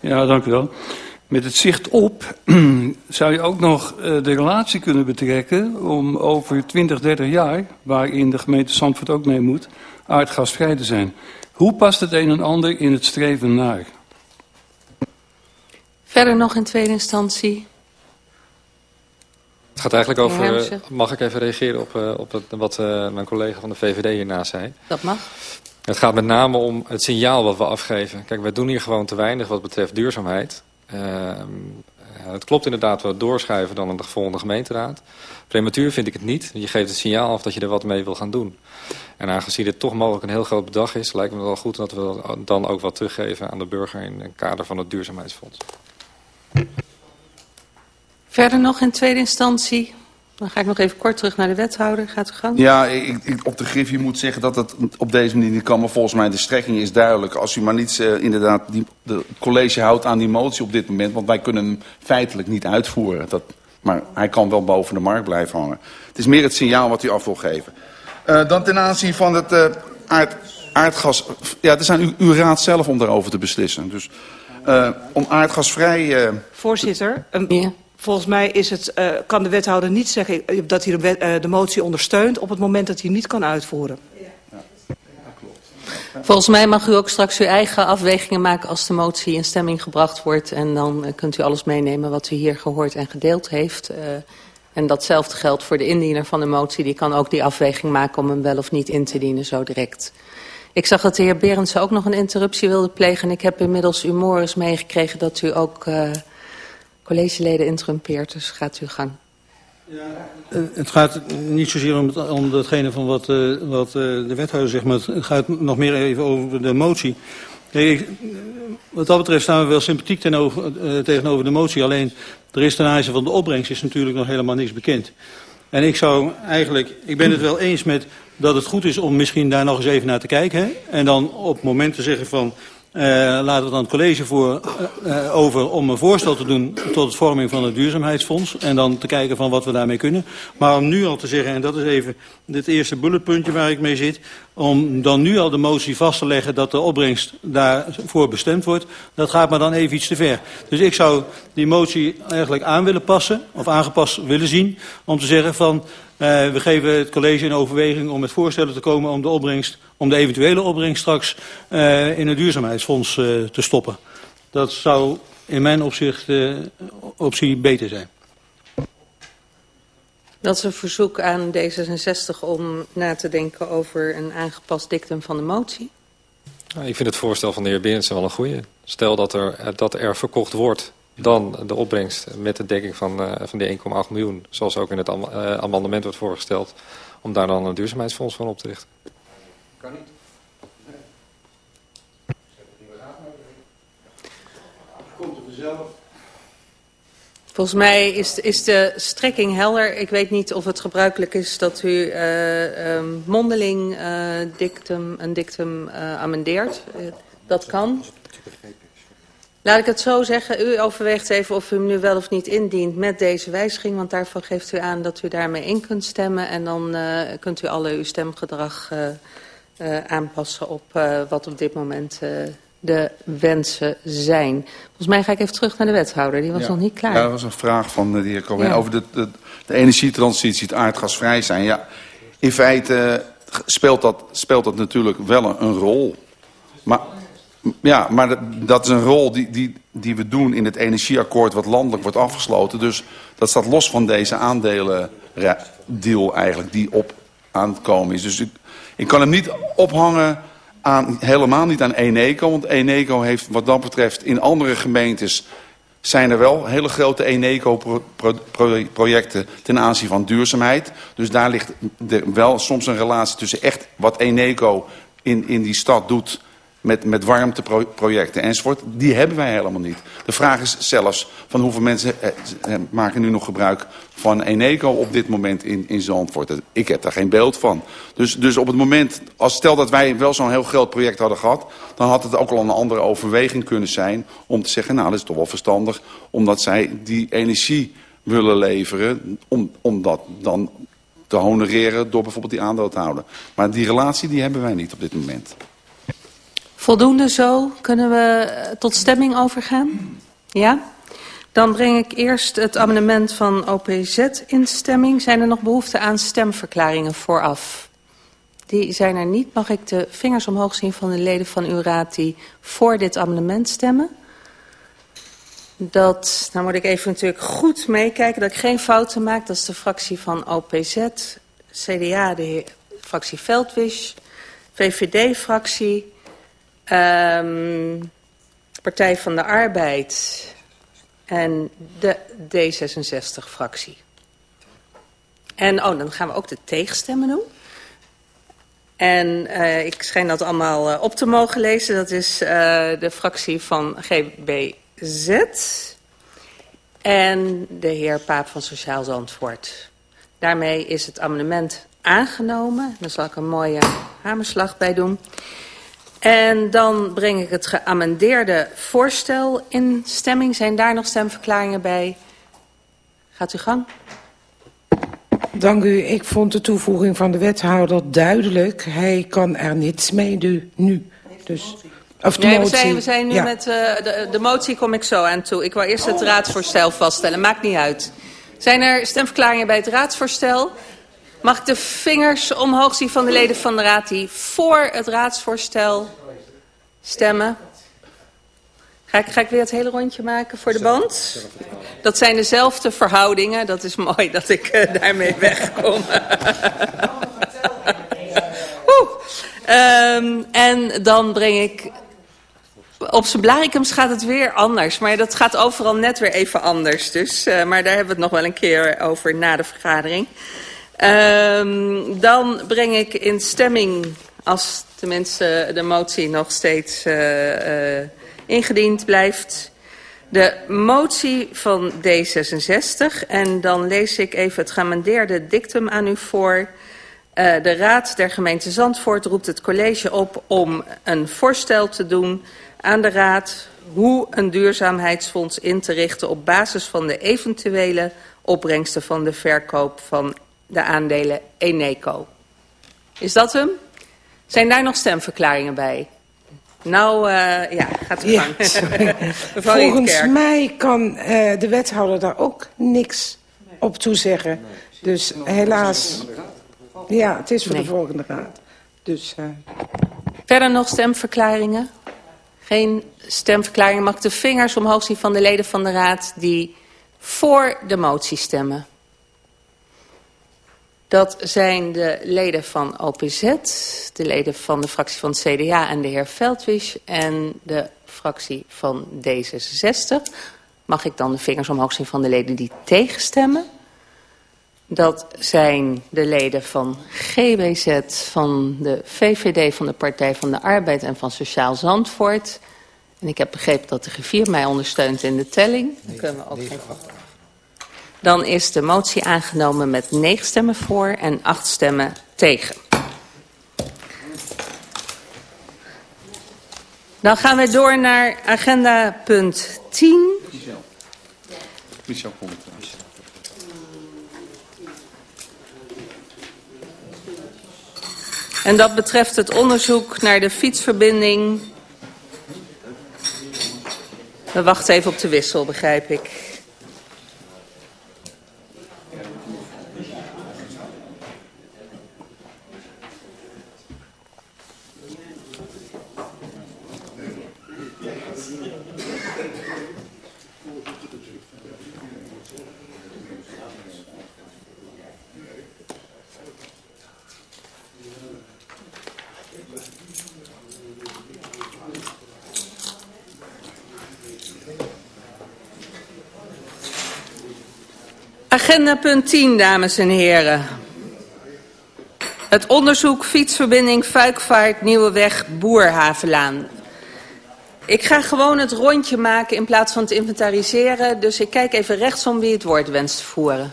Ja, dank u wel. Met het zicht op [CLEARS THROAT] zou je ook nog uh, de relatie kunnen betrekken om over 20, 30 jaar, waarin de gemeente Zandvoort ook mee moet, aardgasvrij te zijn. Hoe past het een en ander in het streven naar? Verder nog in tweede instantie. Het gaat eigenlijk over, mag ik even reageren op, uh, op het, wat uh, mijn collega van de VVD hiernaast zei? Dat mag. Het gaat met name om het signaal wat we afgeven. Kijk, wij doen hier gewoon te weinig wat betreft duurzaamheid. Uh, het klopt inderdaad, we doorschuiven dan aan de volgende gemeenteraad. Prematuur vind ik het niet. Je geeft het signaal af dat je er wat mee wil gaan doen. En aangezien dit toch mogelijk een heel groot bedrag is... lijkt me wel goed dat we dan ook wat teruggeven aan de burger... in het kader van het duurzaamheidsfonds. Verder nog in tweede instantie? Dan ga ik nog even kort terug naar de wethouder. Gaat u gang? Ja, ik, ik, op de griffie moet zeggen dat het op deze manier niet kan. Maar volgens mij de strekking is duidelijk. Als u maar niet uh, inderdaad die, de college houdt aan die motie op dit moment. Want wij kunnen hem feitelijk niet uitvoeren. Dat, maar hij kan wel boven de markt blijven hangen. Het is meer het signaal wat u af wil geven. Uh, dan ten aanzien van het uh, aard, aardgas. Ja, het is aan u, uw raad zelf om daarover te beslissen. Dus uh, om aardgasvrij... Voorzitter, een, ja. Volgens mij is het, kan de wethouder niet zeggen dat hij de, de motie ondersteunt... op het moment dat hij niet kan uitvoeren. Volgens mij mag u ook straks uw eigen afwegingen maken als de motie in stemming gebracht wordt. En dan kunt u alles meenemen wat u hier gehoord en gedeeld heeft. Uh, en datzelfde geldt voor de indiener van de motie. Die kan ook die afweging maken om hem wel of niet in te dienen zo direct. Ik zag dat de heer Berendsen ook nog een interruptie wilde plegen. En ik heb inmiddels Morris meegekregen dat u ook uh, collegeleden interrumpeert. Dus gaat u gang. Ja, het gaat niet zozeer om, om datgene van wat, uh, wat uh, de wethouder zegt, maar het gaat nog meer even over de motie. Wat dat betreft staan we wel sympathiek tegenover, tegenover de motie. Alleen er is ten aanzien van de opbrengst is natuurlijk nog helemaal niks bekend. En ik zou eigenlijk, ik ben het wel eens met dat het goed is om misschien daar nog eens even naar te kijken. Hè? En dan op het moment te zeggen van, Uh, laten we dan het college voor, uh, uh, over om een voorstel te doen tot het vorming van het duurzaamheidsfonds. En dan te kijken van wat we daarmee kunnen. Maar om nu al te zeggen, en dat is even het eerste bulletpuntje waar ik mee zit. Om dan nu al de motie vast te leggen dat de opbrengst daarvoor bestemd wordt. Dat gaat maar dan even iets te ver. Dus ik zou die motie eigenlijk aan willen passen. Of aangepast willen zien. Om te zeggen van... Uh, we geven het college in overweging om met voorstellen te komen om de opbrengst, om de eventuele opbrengst straks uh, in het duurzaamheidsfonds uh, te stoppen. Dat zou in mijn opzicht optie beter zijn. Dat is een verzoek aan D66 om na te denken over een aangepast dictum van de motie. Nou, ik vind het voorstel van de heer Berendsen wel een goede. Stel dat er, dat er verkocht wordt dan de opbrengst met de dekking van, uh, van die 1,8 miljoen, zoals ook in het am uh, amendement wordt voorgesteld, om daar dan een duurzaamheidsfonds van op te richten. Kan niet. Komt er vanzelf. Volgens mij is, is de strekking helder. Ik weet niet of het gebruikelijk is dat u uh, um, mondeling uh, dictum, een dictum uh, amendeert. Uh, dat kan. Laat ik het zo zeggen, u overweegt even of u hem nu wel of niet indient met deze wijziging. Want daarvan geeft u aan dat u daarmee in kunt stemmen. En dan uh, kunt u alle uw stemgedrag uh, uh, aanpassen op wat op dit moment de wensen zijn. Volgens mij ga ik even terug naar de wethouder, die was ja. nog niet klaar. Ja, dat was een vraag van de heer Cohen ja. over de, de, de energietransitie, het aardgasvrij zijn. Ja, in feite speelt dat, speelt dat natuurlijk wel een, een rol. Maar... Ja, maar dat is een rol die, die, die we doen in het energieakkoord wat landelijk wordt afgesloten. Dus dat staat los van deze aandelen deal eigenlijk die op aan het komen is. Dus ik, ik kan hem niet ophangen aan, helemaal niet aan Eneco. Want Eneco heeft wat dat betreft in andere gemeentes zijn er wel hele grote Eneco-projecten ten aanzien van duurzaamheid. Dus daar ligt er wel soms een relatie tussen echt wat Eneco in, in die stad doet met, met warmteprojecten enzovoort. Die hebben wij helemaal niet. De vraag is zelfs van hoeveel mensen eh, eh, maken nu nog gebruik van Eneco op dit moment in, in Zandvoort. Ik heb daar geen beeld van. Dus, dus op het moment, als stel dat wij wel zo'n heel groot project hadden gehad... dan had het ook al een andere overweging kunnen zijn om te zeggen... nou, dat is toch wel verstandig, omdat zij die energie willen leveren... om, om dat dan te honoreren door bijvoorbeeld die aandeel te houden. Maar die relatie die hebben wij niet op dit moment. Voldoende zo? Kunnen we tot stemming overgaan? Ja? Dan breng ik eerst het amendement van OPZ in stemming. Zijn er nog behoefte aan stemverklaringen vooraf? Die zijn er niet. Mag ik de vingers omhoog zien van de leden van uw raad die voor dit amendement stemmen? Dat, nou moet ik even natuurlijk goed meekijken dat ik geen fouten maak. Dat is de fractie van OPZ, CDA, de fractie Veldwisch, VVD-fractie, um, Partij van de Arbeid en de D66-fractie. En oh, dan gaan we ook de tegenstemmen doen. En uh, ik schijn dat allemaal uh, op te mogen lezen. Dat is uh, de fractie van GBZ en de heer Paap van Sociaal Zandvoort. Daarmee is het amendement aangenomen. Daar zal ik een mooie hamerslag bij doen. En dan breng ik het geamendeerde voorstel in stemming. Zijn daar nog stemverklaringen bij? Gaat u gang. Dank u. Ik vond de toevoeging van de wethouder duidelijk. Hij kan er niets mee doen nu. Dus, of de nee, motie. We, zijn, we zijn nu ja. met... Uh, de, de motie kom ik zo aan toe. Ik wil eerst het raadsvoorstel vaststellen. Maakt niet uit. Zijn er stemverklaringen bij het raadsvoorstel? Mag ik de vingers omhoog zien van de leden van de raad die voor het raadsvoorstel stemmen? Ga ik, ga ik weer het hele rondje maken voor de band? Dat zijn dezelfde verhoudingen. Dat is mooi dat ik uh, daarmee [LAUGHS] wegkom. [LAUGHS] um, en dan breng ik... Op zijn blarikums gaat het weer anders. Maar dat gaat overal net weer even anders. Dus, uh, maar daar hebben we het nog wel een keer over na de vergadering. Um, dan breng ik in stemming, als tenminste de motie nog steeds uh, uh, ingediend blijft, de motie van D66. En dan lees ik even het geamendeerde dictum aan u voor. Uh, de Raad der gemeente Zandvoort roept het college op om een voorstel te doen aan de Raad hoe een duurzaamheidsfonds in te richten op basis van de eventuele opbrengsten van de verkoop van de aandelen Eneco. Is dat hem? Zijn daar nog stemverklaringen bij? Nou, uh, ja, gaat u gang. Ja, [LAUGHS] Volgens mij kan uh, de wethouder daar ook niks op toezeggen. Dus helaas... Ja, het is voor nee. de volgende raad. Dus, uh... Verder nog stemverklaringen? Geen stemverklaringen. Mag ik de vingers omhoog zien van de leden van de raad die voor de motie stemmen? Dat zijn de leden van OPZ, de leden van de fractie van het CDA en de heer Veldwisch en de fractie van D66. Mag ik dan de vingers omhoog zien van de leden die tegenstemmen? Dat zijn de leden van GBZ, van de VVD, van de Partij van de Arbeid en van Sociaal Zandvoort. En ik heb begrepen dat de griffier mij ondersteunt in de telling. Dan kunnen we ook geen dan is de motie aangenomen met 9 stemmen voor en 8 stemmen tegen. Dan gaan we door naar agenda punt 10. Michel. Michel komt En dat betreft het onderzoek naar de fietsverbinding. We wachten even op de wissel, begrijp ik. Agenda punt 10, dames en heren. Het onderzoek fietsverbinding Fuikvaart Nieuweweg Boerhavelaan. Ik ga gewoon het rondje maken in plaats van te inventariseren. Dus ik kijk even rechtsom wie het woord wenst te voeren.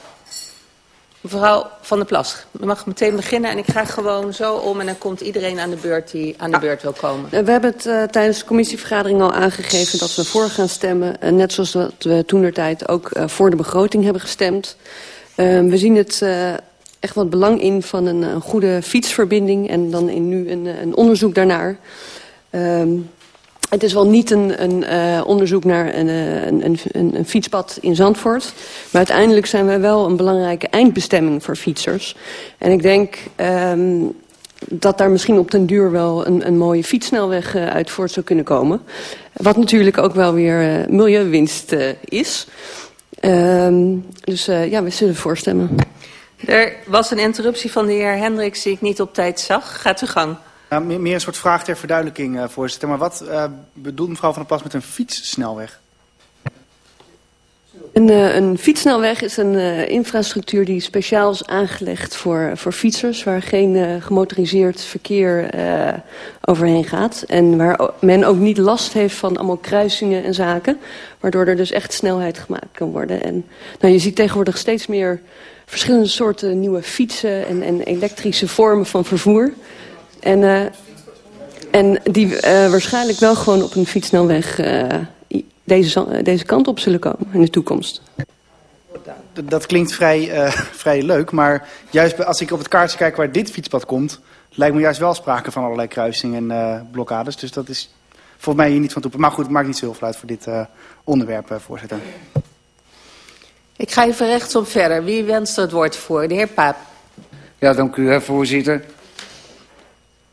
Mevrouw Van der Plas, u mag meteen beginnen en ik ga gewoon zo om en dan komt iedereen aan de beurt die aan de beurt wil komen. We hebben het uh, tijdens de commissievergadering al aangegeven dat we voor gaan stemmen. Uh, net zoals dat we toen der tijd ook uh, voor de begroting hebben gestemd. we zien het echt wat belang in van een, een, goede fietsverbinding en dan in nu een, een onderzoek daarnaar. Um, het is wel niet een, een uh, onderzoek naar een, een, een, een, fietspad in Zandvoort. Maar uiteindelijk zijn wij wel een belangrijke eindbestemming voor fietsers. En ik denk um, dat daar misschien op den duur wel een, mooie fietssnelweg uh, uit voort zou kunnen komen. Wat natuurlijk ook wel weer milieuwinst is. Um, dus ja, we zullen voorstemmen. Er was een interruptie van de heer Hendricks die ik niet op tijd zag. Gaat u gang. Nou, meer een soort vraag ter verduidelijking, uh, voorzitter. Maar wat uh, bedoelt mevrouw Van der Plas met een fietssnelweg? Een, uh, een fietssnelweg is een infrastructuur die speciaal is aangelegd voor, voor fietsers... waar geen gemotoriseerd verkeer overheen gaat. En waar men ook niet last heeft van allemaal kruisingen en zaken. Waardoor er dus echt snelheid gemaakt kan worden. En nou, je ziet tegenwoordig steeds meer verschillende soorten nieuwe fietsen... en, en elektrische vormen van vervoer... En, uh, en die uh, waarschijnlijk wel gewoon op een fietssnelweg uh, deze, deze kant op zullen komen in de toekomst. Dat, dat klinkt vrij, [LAUGHS] vrij leuk, maar juist als ik op het kaartje kijk waar dit fietspad komt... lijkt me juist wel sprake van allerlei kruisingen en blokkades. Dus dat is volgens mij hier niet van toepassing. Maar goed, het maakt niet zo heel veel uit voor dit onderwerp, voorzitter. Ik ga even rechtsom verder. Wie wenst er het woord voor? De heer Paap. Ja, dank u, voorzitter.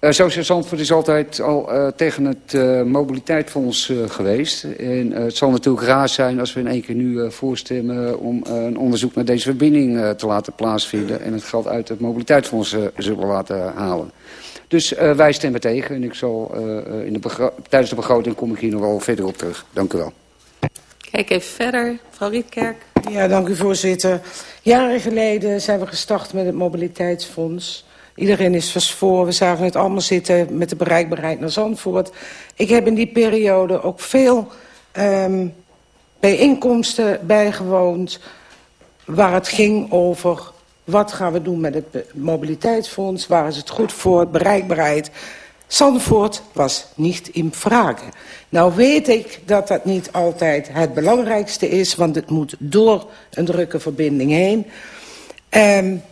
Uh, Sociaal Zandvoort is altijd al uh, tegen het uh, mobiliteitsfonds geweest. En het zal natuurlijk raar zijn als we in één keer nu voorstemmen... om een onderzoek naar deze verbinding te laten plaatsvinden... en het geld uit het mobiliteitsfonds zullen laten halen. Dus wij stemmen tegen en ik zal, in de tijdens de begroting kom ik hier nog wel verder op terug. Dank u wel. Kijk even verder, mevrouw Rietkerk. Ja, dank u voorzitter. Jaren geleden zijn we gestart met het mobiliteitsfonds... Iedereen is versvoren. We zagen het allemaal zitten met de bereikbaarheid naar Zandvoort. Ik heb in die periode ook veel um, bijeenkomsten bijgewoond... waar het ging over wat gaan we doen met het mobiliteitsfonds... waar is het goed voor, bereikbaarheid... Zandvoort was niet in vragen. Nou weet ik dat dat niet altijd het belangrijkste is... want het moet door een drukke verbinding heen... Um,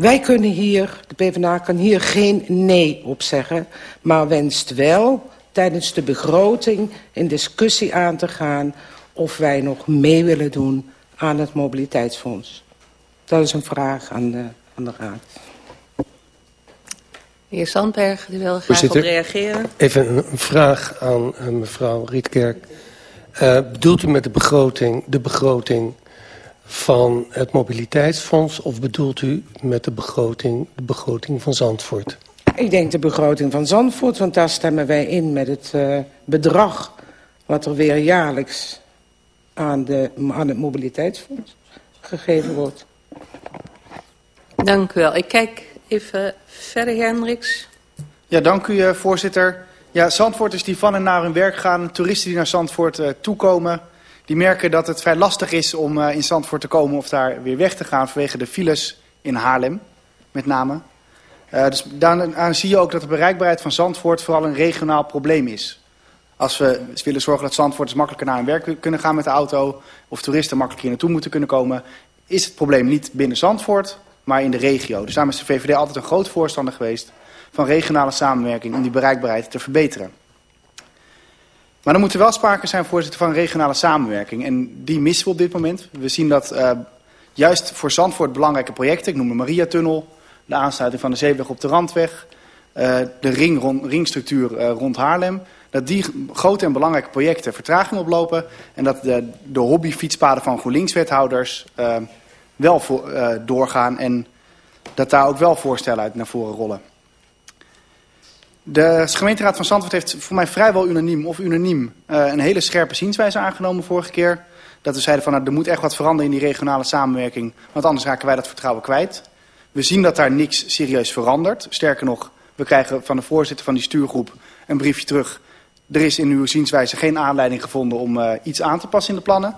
wij kunnen hier, de PvdA kan hier geen nee op zeggen... maar wenst wel tijdens de begroting in discussie aan te gaan... of wij nog mee willen doen aan het mobiliteitsfonds. Dat is een vraag aan de, aan de Raad. De heer Sandberg, die wil graag op reageren. Even een vraag aan uh, mevrouw Rietkerk. Uh, bedoelt u met de begroting de begroting van het mobiliteitsfonds... of bedoelt u met de begroting de begroting van Zandvoort? Ik denk de begroting van Zandvoort, want daar stemmen wij in met het uh, bedrag... wat er weer jaarlijks aan, de, aan het mobiliteitsfonds gegeven wordt. Dank u wel. Ik kijk even verder, Hendricks. Ja, dank u, uh, voorzitter. Ja, Zandvoorters die van en naar hun werk gaan, toeristen die naar Zandvoort uh, toekomen die merken dat het vrij lastig is om uh, in Zandvoort te komen of daar weer weg te gaan vanwege de files in Haarlem, met name. Uh, dus zie je ook dat de bereikbaarheid van Zandvoort vooral een regionaal probleem is. Als we willen zorgen dat Zandvoorters makkelijker naar hun werk kunnen gaan met de auto... of toeristen makkelijker hier naartoe moeten kunnen komen... is het probleem niet binnen Zandvoort, maar in de regio. Dus daarom is de VVD altijd een groot voorstander geweest... van regionale samenwerking om die bereikbaarheid te verbeteren. Maar er moet wel sprake zijn, voorzitter, van regionale samenwerking. En die missen we op dit moment. We zien dat uh, juist voor Zandvoort belangrijke projecten, ik noem de Mariatunnel, de aansluiting van de zeeweg op de Randweg, uh, de ring rond, ringstructuur uh, rond Haarlem, dat die grote en belangrijke projecten vertraging oplopen en dat de, de hobbyfietspaden van GroenLinks-wethouders wel voor, doorgaan en dat daar ook wel voorstellen uit naar voren rollen. De gemeenteraad van Zandvoort heeft voor mij vrijwel unaniem of unaniem uh, een hele scherpe zienswijze aangenomen vorige keer. Dat we zeiden van nou, er moet echt wat veranderen in die regionale samenwerking. Want anders raken wij dat vertrouwen kwijt. We zien dat daar niks serieus verandert. Sterker nog, we krijgen van de voorzitter van die stuurgroep een briefje terug. Er is in uw zienswijze geen aanleiding gevonden om uh, iets aan te passen in de plannen.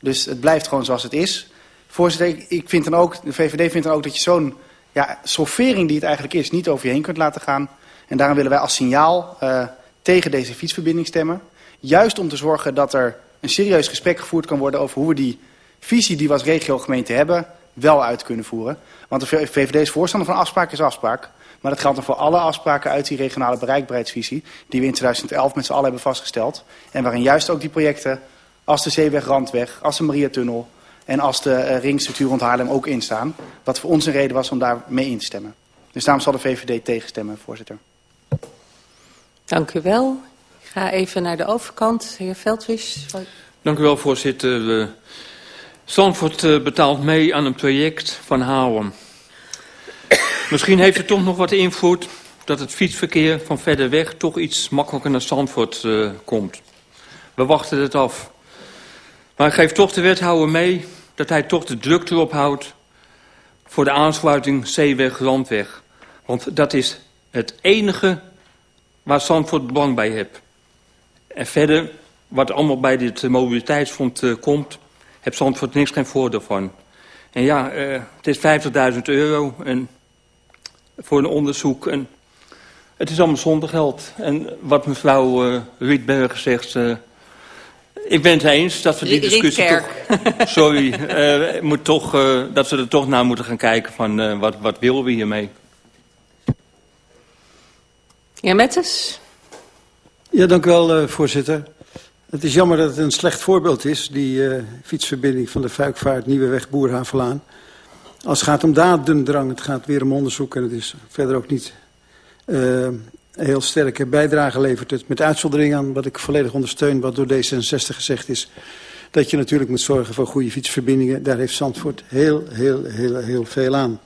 Dus het blijft gewoon zoals het is. Voorzitter, ik, vind dan ook, de VVD vindt dan ook dat je zo'n ja, die het eigenlijk is niet over je heen kunt laten gaan. En daarom willen wij als signaal uh, tegen deze fietsverbinding stemmen. Juist om te zorgen dat er een serieus gesprek gevoerd kan worden over hoe we die visie die we als regiogemeente hebben wel uit kunnen voeren. Want de VVD is voorstander van afspraak is afspraak. Maar dat geldt dan voor alle afspraken uit die regionale bereikbaarheidsvisie... die we in 2011 met z'n allen hebben vastgesteld. En waarin juist ook die projecten als de Zeeweg Randweg, als de Mariatunnel... en als de uh, ringstructuur rond Haarlem ook instaan. Wat voor ons een reden was om daar mee in te stemmen. Dus daarom zal de VVD tegenstemmen, voorzitter. Dank u wel. Ik ga even naar de overkant. Heer Veldwisch. Dank u wel, voorzitter. Zandvoort betaalt mee aan een project van Haarlem. Misschien heeft het toch nog wat invloed dat het fietsverkeer van verder weg toch iets makkelijker naar Zandvoort uh, komt. We wachten het af. Maar ik geef toch de wethouder mee dat hij toch de druk erop houdt voor de aansluiting Zeeweg-Landweg. Want dat is het enige waar Zandvoort belang bij heeft. En verder, wat allemaal bij dit mobiliteitsfonds uh, komt, heeft Zandvoort niks geen voordeel van. En ja, uh, het is 50.000 euro en voor een onderzoek. En het is allemaal zonder geld. En wat mevrouw uh, zegt... Uh, ik ben het eens dat we die discussie toch... [LAUGHS] Sorry, moet toch, dat we er toch naar moeten gaan kijken van wat, wat willen we hiermee. Ja, Mettes? Ja, dank u wel, voorzitter. Het is jammer dat het een slecht voorbeeld is, die fietsverbinding van de Fuikvaart Nieuweweg Boerhavelaan. Als het gaat om dadendrang, het gaat weer om onderzoek en het is verder ook niet uh, heel sterke bijdrage levert het. Met uitzondering aan wat ik volledig ondersteun, wat door D66 gezegd is. Dat je natuurlijk moet zorgen voor goede fietsverbindingen. Daar heeft Zandvoort heel, heel, heel, heel veel aan.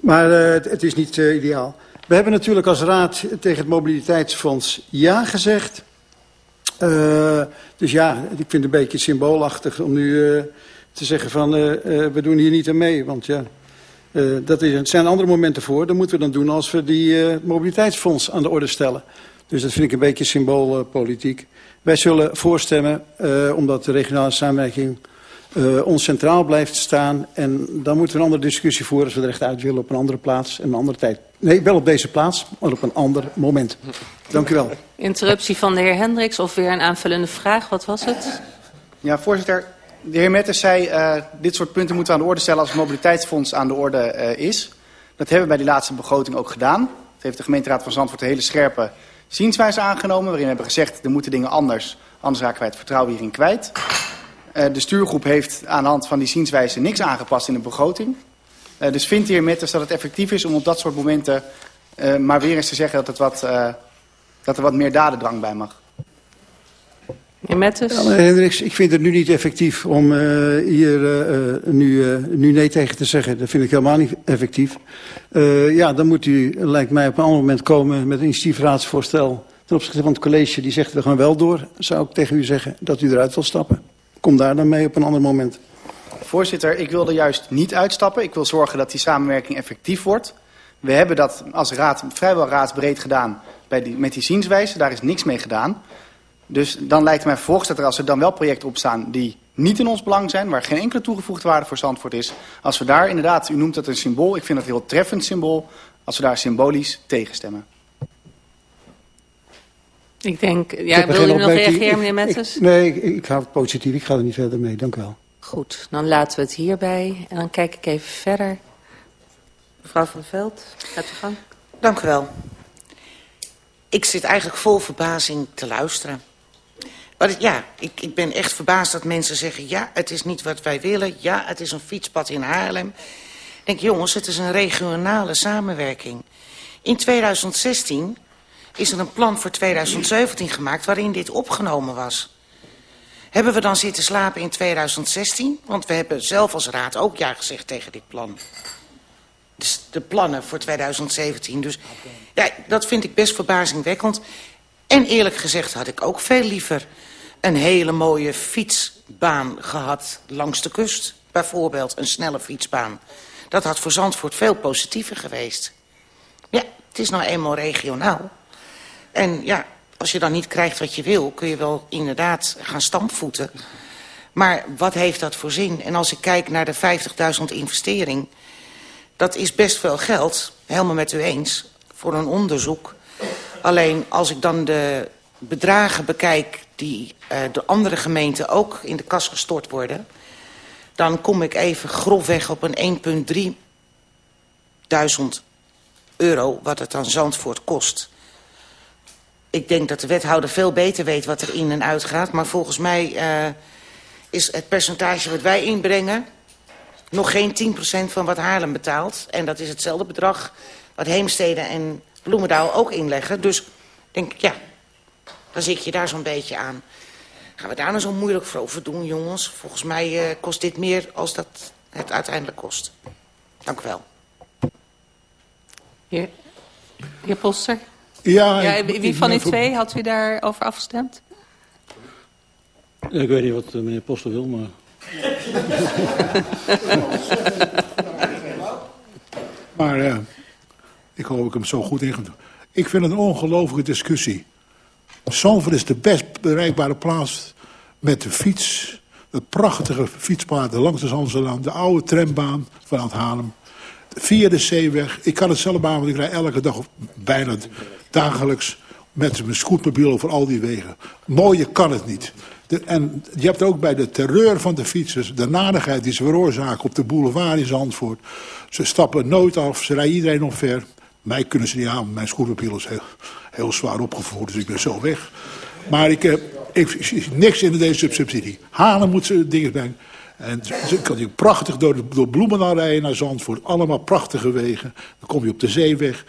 Maar het, is niet ideaal. We hebben natuurlijk als raad tegen het mobiliteitsfonds ja gezegd. Uh, dus ja, ik vind het een beetje symboolachtig om nu uh, te zeggen van uh, we doen hier niet aan mee. Want ja, dat is, het zijn andere momenten voor. Dat moeten we dan doen als we die mobiliteitsfonds aan de orde stellen. Dus dat vind ik een beetje symboolpolitiek. Wij zullen voorstemmen omdat de regionale samenwerking ons centraal blijft staan. En dan moeten we een andere discussie voeren als we er echt uit willen op een andere plaats en een andere tijd. Nee, wel op deze plaats, maar op een ander moment. Dank u wel. Interruptie van de heer Hendricks of weer een aanvullende vraag. Wat was het? Ja, voorzitter. De heer Metters zei, uh, dit soort punten moeten we aan de orde stellen als het mobiliteitsfonds aan de orde uh, is. Dat hebben we bij die laatste begroting ook gedaan. Het heeft de gemeenteraad van Zandvoort een hele scherpe zienswijze aangenomen. Waarin we hebben gezegd, er moeten dingen anders. Anders raken wij het vertrouwen hierin kwijt. Uh, de stuurgroep heeft aan de hand van die zienswijze niks aangepast in de begroting. Uh, dus vindt de heer Metters dat het effectief is om op dat soort momenten uh, maar weer eens te zeggen dat, het wat, uh, dat er wat meer dadendrang bij mag? Meneer? Ja, meneer Hendricks, ik vind het nu niet effectief om uh, hier uh, nu, uh, nu nee tegen te zeggen. Dat vind ik helemaal niet effectief. Uh, ja, dan moet u, lijkt mij, op een ander moment komen met een initiatiefraadsvoorstel ten opzichte van het college. Die zegt, we gaan wel door. Zou ik tegen u zeggen dat u eruit wil stappen. Kom daar dan mee op een ander moment. Voorzitter, ik wil er juist niet uitstappen. Ik wil zorgen dat die samenwerking effectief wordt. We hebben dat als raad vrijwel raadsbreed gedaan bij die, met die zienswijze. Daar is niks mee gedaan. Dus dan lijkt mij vervolgens dat er als er dan wel projecten opstaan die niet in ons belang zijn, waar geen enkele toegevoegde waarde voor Zandvoort is, als we daar inderdaad, u noemt dat een symbool, ik vind dat een heel treffend symbool, als we daar symbolisch tegenstemmen. Ik denk, ja, wil u nog reageren, meneer Metters? Nee, ik, ik hou het positief, ik ga er niet verder mee, dank u wel. Goed, dan laten we het hierbij en dan kijk ik even verder. Mevrouw van Veld, gaat u gang. Dank u wel. Ik zit eigenlijk vol verbazing te luisteren. Maar ja, ik, ik ben echt verbaasd dat mensen zeggen... ja, het is niet wat wij willen. Ja, het is een fietspad in Haarlem. Ik denk, jongens, het is een regionale samenwerking. In 2016 is er een plan voor 2017 gemaakt... waarin dit opgenomen was. Hebben we dan zitten slapen in 2016? Want we hebben zelf als raad ook ja gezegd tegen dit plan. Dus de plannen voor 2017. Dus ja, dat vind ik best verbazingwekkend. En eerlijk gezegd had ik ook veel liever een hele mooie fietsbaan gehad langs de kust. Bijvoorbeeld een snelle fietsbaan. Dat had voor Zandvoort veel positiever geweest. Ja, het is nou eenmaal regionaal. En ja, als je dan niet krijgt wat je wil... kun je wel inderdaad gaan stampvoeten. Maar wat heeft dat voor zin? En als ik kijk naar de 50.000 investering... dat is best veel geld, helemaal met u eens, voor een onderzoek. Alleen als ik dan de bedragen bekijk die uh, door andere gemeenten ook in de kas gestort worden... dan kom ik even grofweg op een 1,3 duizend euro wat het aan Zandvoort kost. Ik denk dat de wethouder veel beter weet wat er in en uit gaat... maar volgens mij uh, is het percentage wat wij inbrengen... nog geen 10% van wat Haarlem betaalt. En dat is hetzelfde bedrag wat Heemstede en Bloemendaal ook inleggen. Dus denk ik, ja, dan zit je daar zo'n beetje aan. Gaan we daar nou zo moeilijk voor over doen, jongens? Volgens mij uh, kost dit meer als dat het uiteindelijk kost. Dank u wel. Heer, heer Poster? Ja, ja ik, wie van die twee had u daarover afgestemd? Ik weet niet wat meneer Poster wil, maar... [LAUGHS] maar uh, ik hoop ik hem zo goed in Ik vind het een ongelofelijke discussie. Zandvoort is de best bereikbare plaats met de fiets. Het prachtige fietspaden langs de Zandslaan. De oude trambaan vanuit Haarlem. Via de zeeweg. Ik kan het zelf aan, want ik rijd elke dag bijna dagelijks met mijn scootmobiel over al die wegen. Mooier kan het niet. En je hebt ook bij de terreur van de fietsers, de nadigheid die ze veroorzaken op de boulevard in Zandvoort. Ze stappen nooit af, ze rijden iedereen nog ver. Mij kunnen ze niet aan, mijn scootmobiel is heel, zwaar opgevoerd, dus ik ben zo weg. Maar ik, heb, zie niks in deze subsidie. Halen moet ze dingen brengen. En kan je prachtig door, door rijden naar Zandvoort. Allemaal prachtige wegen. Dan kom je op de zeeweg.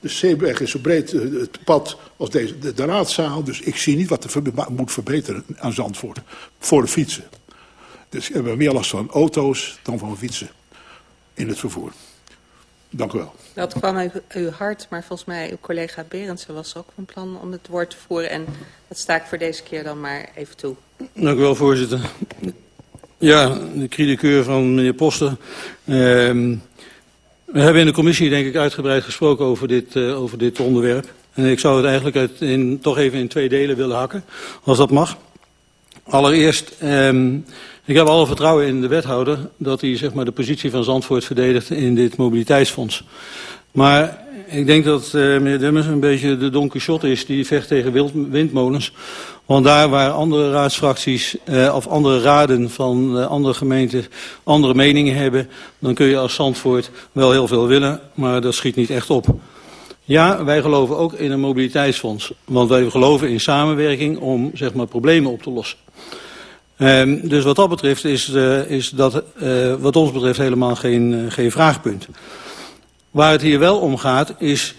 De zeeweg is zo breed eh, het pad als deze, de, de raadzaal. Dus ik zie niet wat er moet verbeteren aan Zandvoort. Voor de fietsen. Dus we hebben meer last van auto's dan van fietsen in het vervoer. Dank u wel. Dat kwam uit uw hart, maar volgens mij uw collega Berendsen was ook van plan om het woord te voeren. En dat sta ik voor deze keer dan maar even toe. Dank u wel, voorzitter. Ja, de critiqueur van meneer Poster. Uh, we hebben in de commissie denk ik uitgebreid gesproken over dit, uh, over dit onderwerp. En ik zou het eigenlijk uit in, toch even in twee delen willen hakken, als dat mag. Allereerst, um, ik heb alle vertrouwen in de wethouder dat hij zeg maar, de positie van Zandvoort verdedigt in dit mobiliteitsfonds. Maar ik denk dat uh, meneer Demmers een beetje de Don Quixote is die vecht tegen windmolens. Want daar waar andere raadsfracties uh, of andere raden van uh, andere gemeenten andere meningen hebben, dan kun je als Zandvoort wel heel veel willen, maar dat schiet niet echt op. Ja, wij geloven ook in een mobiliteitsfonds. Want wij geloven in samenwerking om zeg maar, problemen op te lossen. Um, dus wat dat betreft is, uh, is dat uh, wat ons betreft helemaal geen, uh, geen vraagpunt. Waar het hier wel om gaat is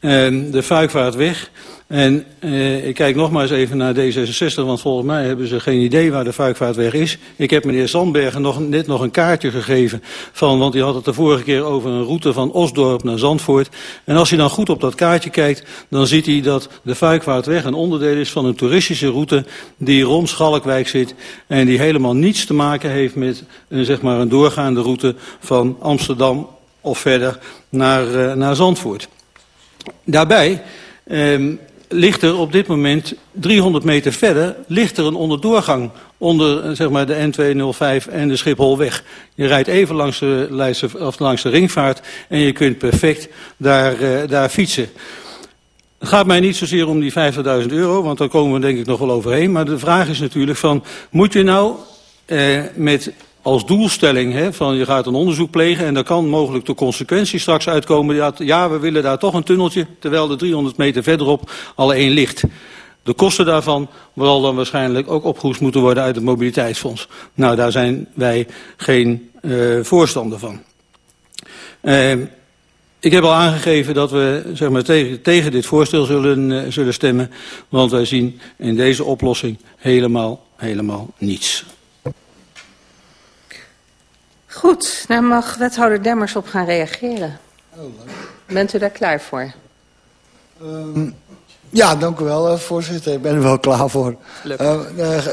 uh, de Fuikvaartweg. En uh, ik kijk nogmaals even naar D66, want volgens mij hebben ze geen idee waar de Fuikvaartweg is. Ik heb meneer Sandbergen nog, net nog een kaartje gegeven van, want die had het de vorige keer over een route van Osdorp naar Zandvoort. En als hij dan goed op dat kaartje kijkt, dan ziet hij dat de Fuikvaartweg een onderdeel is van een toeristische route die rond Schalkwijk zit. En die helemaal niets te maken heeft met een, zeg maar een doorgaande route van Amsterdam of verder naar, uh, naar Zandvoort. Daarbij um, ligt er op dit moment 300 meter verder ligt er een onderdoorgang onder zeg maar, de N205 en de Schipholweg. Je rijdt even langs de, langs de ringvaart en je kunt perfect daar, uh, daar fietsen. Het gaat mij niet zozeer om die 50.000 euro, want daar komen we denk ik nog wel overheen. Maar de vraag is natuurlijk van, moet je nou uh, met als doelstelling hè, van je gaat een onderzoek plegen en dan kan mogelijk de consequentie straks uitkomen. Ja, ja, we willen daar toch een tunneltje, terwijl er 300 meter verderop al één ligt. De kosten daarvan zal dan waarschijnlijk ook opgehoest moeten worden uit het mobiliteitsfonds. Nou, daar zijn wij geen uh, voorstander van. Uh, ik heb al aangegeven dat we zeg maar, tegen, tegen dit voorstel zullen, uh, zullen stemmen, want wij zien in deze oplossing helemaal, helemaal niets. Goed, daar mag wethouder Demmers op gaan reageren. Bent u daar klaar voor? Um, Ja, dank u wel, uh, voorzitter. Ik ben er wel klaar voor. Uh,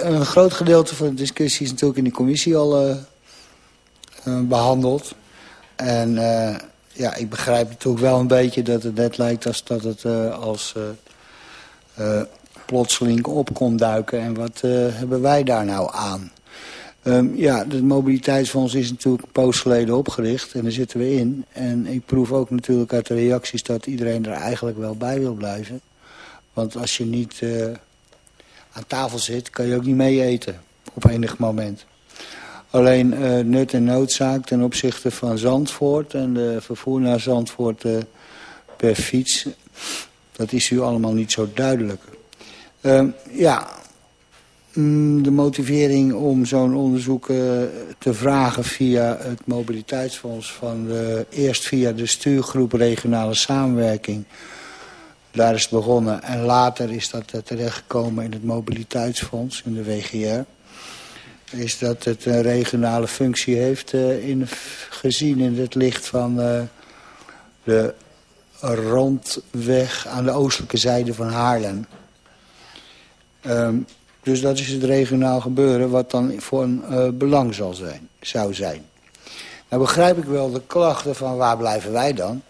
een groot gedeelte van de discussie is natuurlijk in de commissie al behandeld. En ja, ik begrijp natuurlijk wel een beetje dat het net lijkt als dat het als plotseling op kon duiken. En wat hebben wij daar nou aan? Um, ja, het mobiliteitsfonds is natuurlijk een poos geleden opgericht en daar zitten we in. En ik proef ook natuurlijk uit de reacties dat iedereen er eigenlijk wel bij wil blijven. Want als je niet uh, aan tafel zit, kan je ook niet mee eten op enig moment. Alleen uh, nut en noodzaak ten opzichte van Zandvoort en de vervoer naar Zandvoort uh, per fiets, dat is u allemaal niet zo duidelijk. Uh, ja, de motivering om zo'n onderzoek uh, te vragen via het mobiliteitsfonds... van de, eerst via de stuurgroep regionale samenwerking. Daar is het begonnen. En later is dat uh, terechtgekomen in het mobiliteitsfonds, in de WGR. Is dat het een regionale functie heeft uh, in, gezien in het licht van de rondweg aan de oostelijke zijde van Haarlem. Um, dus dat is het regionaal gebeuren wat dan voor een uh, belang zal zijn, zou zijn. Nou begrijp ik wel de klachten van waar blijven wij dan?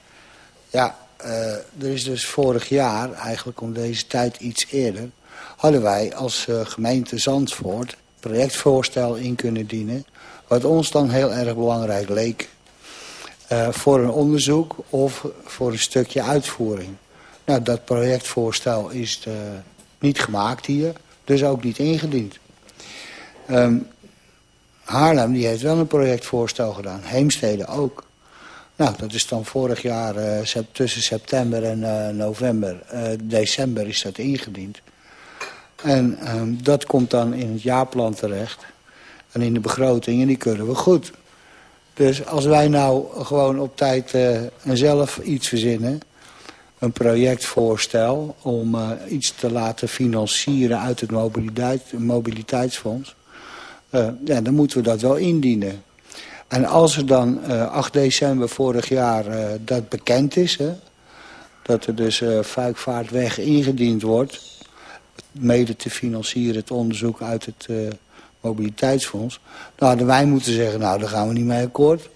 Ja, uh, er is dus vorig jaar, eigenlijk om deze tijd iets eerder... hadden wij als uh, gemeente Zandvoort projectvoorstel in kunnen dienen... wat ons dan heel erg belangrijk leek. voor een onderzoek of voor een stukje uitvoering. Nou, dat projectvoorstel is niet gemaakt hier... Dus ook niet ingediend. Um, Haarlem die heeft wel een projectvoorstel gedaan. Heemstede ook. Nou, dat is dan vorig jaar uh, tussen september en uh, november, uh, december is dat ingediend. En um, dat komt dan in het jaarplan terecht. En in de begroting, en die kunnen we goed. Dus als wij nou gewoon op tijd zelf iets verzinnen een projectvoorstel om uh, iets te laten financieren uit het mobiliteit, mobiliteitsfonds. Uh, ja, dan moeten we dat wel indienen. En als er dan uh, eh, 8 december vorig jaar dat bekend is... Hè, dat er dus Fuikvaartweg ingediend wordt... mede te financieren het onderzoek uit het mobiliteitsfonds... dan hadden wij moeten zeggen, nou, daar gaan we niet mee akkoord.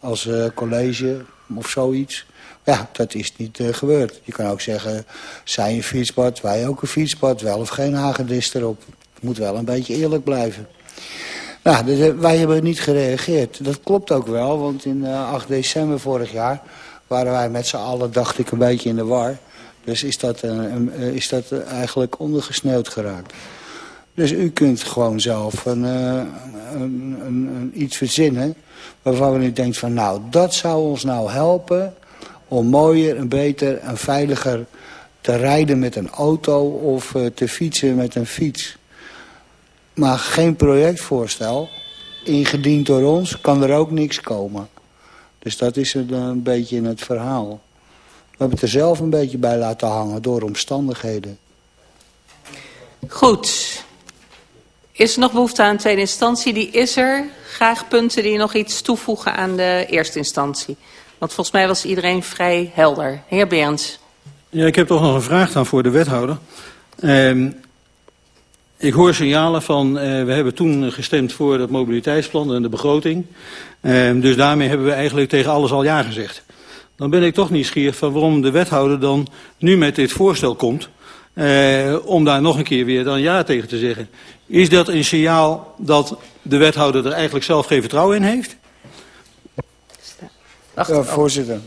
Als college of zoiets... Ja, dat is niet uh, gebeurd. Je kan ook zeggen, zij een fietspad, wij ook een fietspad. Wel of geen hagedis erop. Het moet wel een beetje eerlijk blijven. Nou, dus, uh, wij hebben niet gereageerd. Dat klopt ook wel, want in uh, eh, 8 december vorig jaar... waren wij met z'n allen, dacht ik, een beetje in de war. Dus is dat, is dat eigenlijk ondergesneeuwd geraakt. Dus u kunt gewoon zelf een, een, een, een, iets verzinnen... waarvan u denkt van, nou, dat zou ons nou helpen om mooier en beter en veiliger te rijden met een auto of uh, te fietsen met een fiets. Maar geen projectvoorstel, ingediend door ons, kan er ook niks komen. Dus dat is een, een beetje in het verhaal. We hebben het er zelf een beetje bij laten hangen door omstandigheden. Goed. Is er nog behoefte aan tweede instantie? Die is er. Graag punten die nog iets toevoegen aan de eerste instantie. Want volgens mij was iedereen vrij helder. Heer Berends. Ja, ik heb toch nog een vraag dan voor de wethouder. Uh, ik hoor signalen van, uh, we hebben toen gestemd voor het mobiliteitsplan en de begroting. Uh, dus daarmee hebben we eigenlijk tegen alles al ja gezegd. Dan ben ik toch nieuwsgierig van waarom de wethouder dan nu met dit voorstel komt. Uh, om daar nog een keer weer dan ja tegen te zeggen. Is dat een signaal dat de wethouder er eigenlijk zelf geen vertrouwen in heeft? Wacht, ja, voorzitter.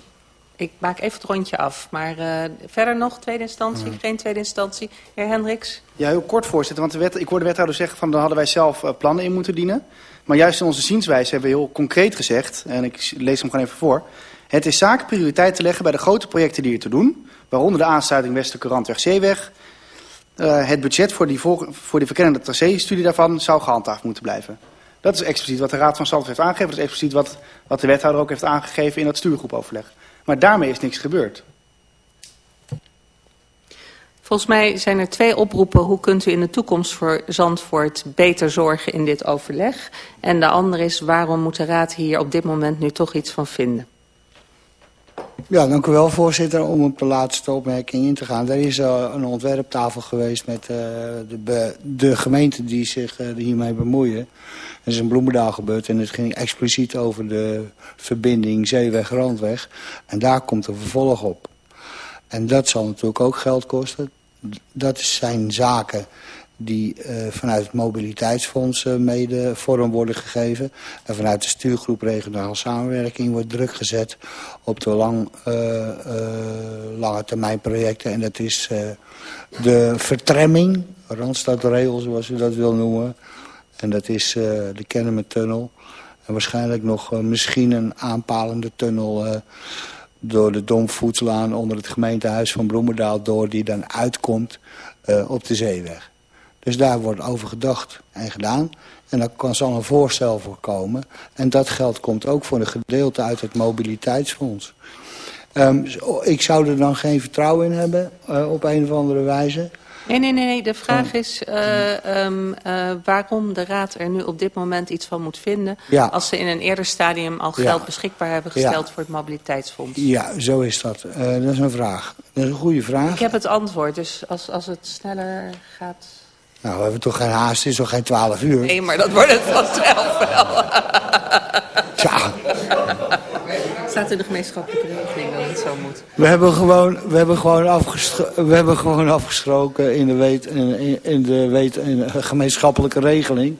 Ik maak even het rondje af. Maar uh, verder nog tweede instantie, ja. geen tweede instantie. Heer Hendricks? Ja, heel kort voorzitter. Want de wet, ik hoorde de wethouder zeggen van dan hadden wij zelf uh, plannen in moeten dienen. Maar juist in onze zienswijze hebben we heel concreet gezegd. En ik lees hem gewoon even voor. Het is zaak prioriteit te leggen bij de grote projecten die er te doen. Waaronder de aansluiting Westelijke Randweg-Zeeweg. Uh, het budget voor die, voor, voor die verkennende tracé-studie daarvan zou gehandhaafd moeten blijven. Dat is expliciet wat de Raad van State heeft aangegeven. Dat is expliciet wat, wat de wethouder ook heeft aangegeven in dat stuurgroepoverleg. Maar daarmee is niks gebeurd. Volgens mij zijn er twee oproepen. Hoe kunt u in de toekomst voor Zandvoort beter zorgen in dit overleg? En de andere is waarom moet de Raad hier op dit moment nu toch iets van vinden? Ja, dank u wel, voorzitter. Om op de laatste opmerking in te gaan. Er is uh, een ontwerptafel geweest met uh, de, de gemeenten die zich uh, hiermee bemoeien. Er is in Bloemendaal gebeurd en het ging expliciet over de verbinding Zeeweg-Randweg. En daar komt een vervolg op. En dat zal natuurlijk ook geld kosten. Dat zijn zaken die uh, vanuit het mobiliteitsfonds uh, mede vorm worden gegeven. En vanuit de stuurgroep regionale samenwerking wordt druk gezet op de lang, uh, lange termijn projecten. En dat is de vertremming, Randstadrail zoals u dat wil noemen. En dat is de Kennemertunnel. En waarschijnlijk nog misschien een aanpalende tunnel door de Domvoetslaan onder het gemeentehuis van Bloemendaal door die dan uitkomt op de zeeweg. Dus daar wordt over gedacht en gedaan. En daar kan zal een voorstel voor komen. En dat geld komt ook voor een gedeelte uit het mobiliteitsfonds. Um, ik zou er dan geen vertrouwen in hebben uh, op een of andere wijze. Nee, nee, nee. nee. De vraag is uh, um, uh, waarom de Raad er nu op dit moment iets van moet vinden... Ja. als ze in een eerder stadium al geld ja. beschikbaar hebben gesteld ja. voor het mobiliteitsfonds. Ja, zo is dat. dat is een vraag. Dat is een goede vraag. Ik heb het antwoord, dus als, als het sneller gaat... Nou, we hebben toch geen haast, het is toch geen twaalf uur? Nee, maar dat wordt het vanzelf wel. [LAUGHS] Tja. Staat in de gemeenschappelijke regeling dat het zo moet. We hebben gewoon, we hebben gewoon, afgestro we hebben gewoon afgesproken in de, weet, in, in de, weet, in de gemeenschappelijke regeling.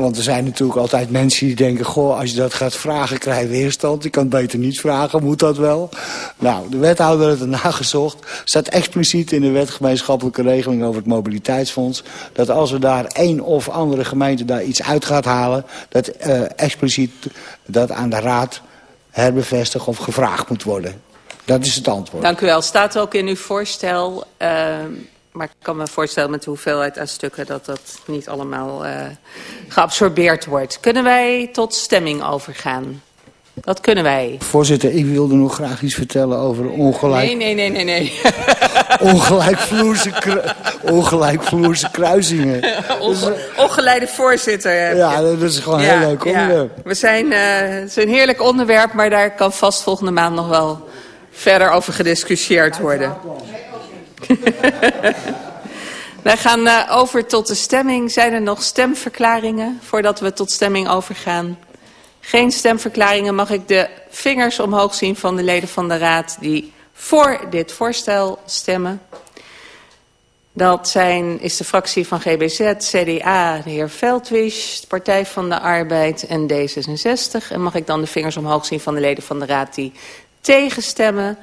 Want er zijn natuurlijk altijd mensen die denken... goh, als je dat gaat vragen, krijg je weerstand. Je kan het beter niet vragen, moet dat wel? Nou, de wethouder heeft het [LAUGHS] nagezocht. staat expliciet in de wet gemeenschappelijke regeling over het mobiliteitsfonds... dat als we daar één of andere gemeente daar iets uit gaat halen... dat uh, expliciet dat aan de raad herbevestigd of gevraagd moet worden. Dat is het antwoord. Dank u wel. Staat ook in uw voorstel... Uh... Maar ik kan me voorstellen met de hoeveelheid aan stukken dat dat niet allemaal uh, geabsorbeerd wordt. Kunnen wij tot stemming overgaan? Dat kunnen wij. Voorzitter, ik wilde nog graag iets vertellen over ongelijk... Nee, nee, nee, nee, nee. [LAUGHS] ongelijkvloerse, kru... ongelijkvloerse kruisingen. [LAUGHS] Onge... Ongeleide voorzitter. Ja, dat is gewoon een ja, heel leuk onderwerp. Ja. We zijn, uh, het is een heerlijk onderwerp, maar daar kan vast volgende maand nog wel verder over gediscussieerd worden. [LAUGHS] Wij gaan uh, over tot de stemming. Zijn er nog stemverklaringen voordat we tot stemming overgaan? Geen stemverklaringen. Mag ik de vingers omhoog zien van de leden van de Raad die voor dit voorstel stemmen? Dat zijn, is de fractie van GBZ, CDA, de heer Veldwisch, de Partij van de Arbeid en D66. En mag ik dan de vingers omhoog zien van de leden van de Raad die tegenstemmen?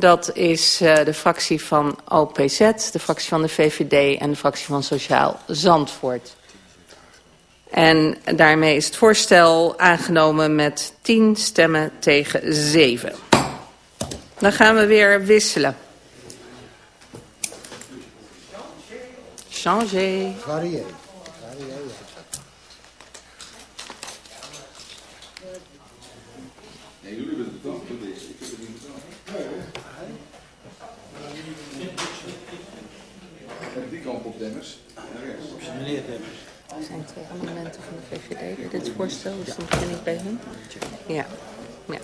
Dat is uh, de fractie van OPZ, de fractie van de VVD en de fractie van Sociaal Zandvoort. En daarmee is het voorstel aangenomen met 10 stemmen tegen 7. Dan gaan we weer wisselen. Changer. Nee, jullie willen het toch? Ik heb het niet Die kant op Demmers. Meneer Demmers. Er zijn twee amendementen van de VVD dit voorstel, dus dan begin bij hun. Ja. ja.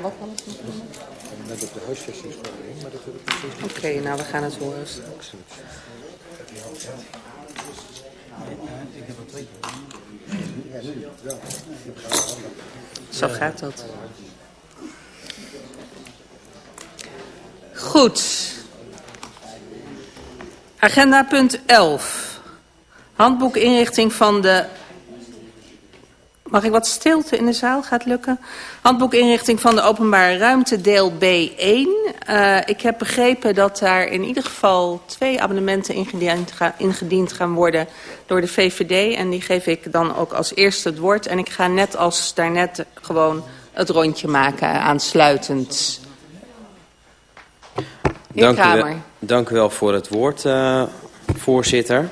Wat doen? Net op de huisvestingsverordening, maar dat heb ik Oké, okay, nou we gaan het horen straks. Ik heb er twee Zo gaat dat. Goed. Agenda punt 11. Handboek inrichting van de... Mag ik wat stilte in de zaal? Gaat lukken? Handboek inrichting van de openbare ruimte, deel B1. Uh, ik heb begrepen dat daar in ieder geval twee abonnementen ingediend, ingediend gaan worden door de VVD. En die geef ik dan ook als eerste het woord. En ik ga net als daarnet gewoon het rondje maken aansluitend. Dank u, wel, dank u wel voor het woord, uh, voorzitter.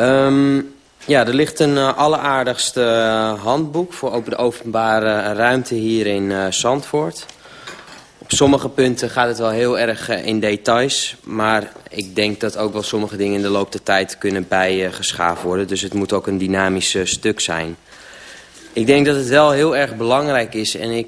Um, ja, er ligt een uh, alleraardigste handboek voor open de openbare ruimte hier in uh, Zandvoort. Op sommige punten gaat het wel heel erg in details. Maar ik denk dat ook wel sommige dingen in de loop der tijd kunnen bijgeschaafd worden. Dus het moet ook een dynamisch stuk zijn. Ik denk dat het wel heel erg belangrijk is. En ik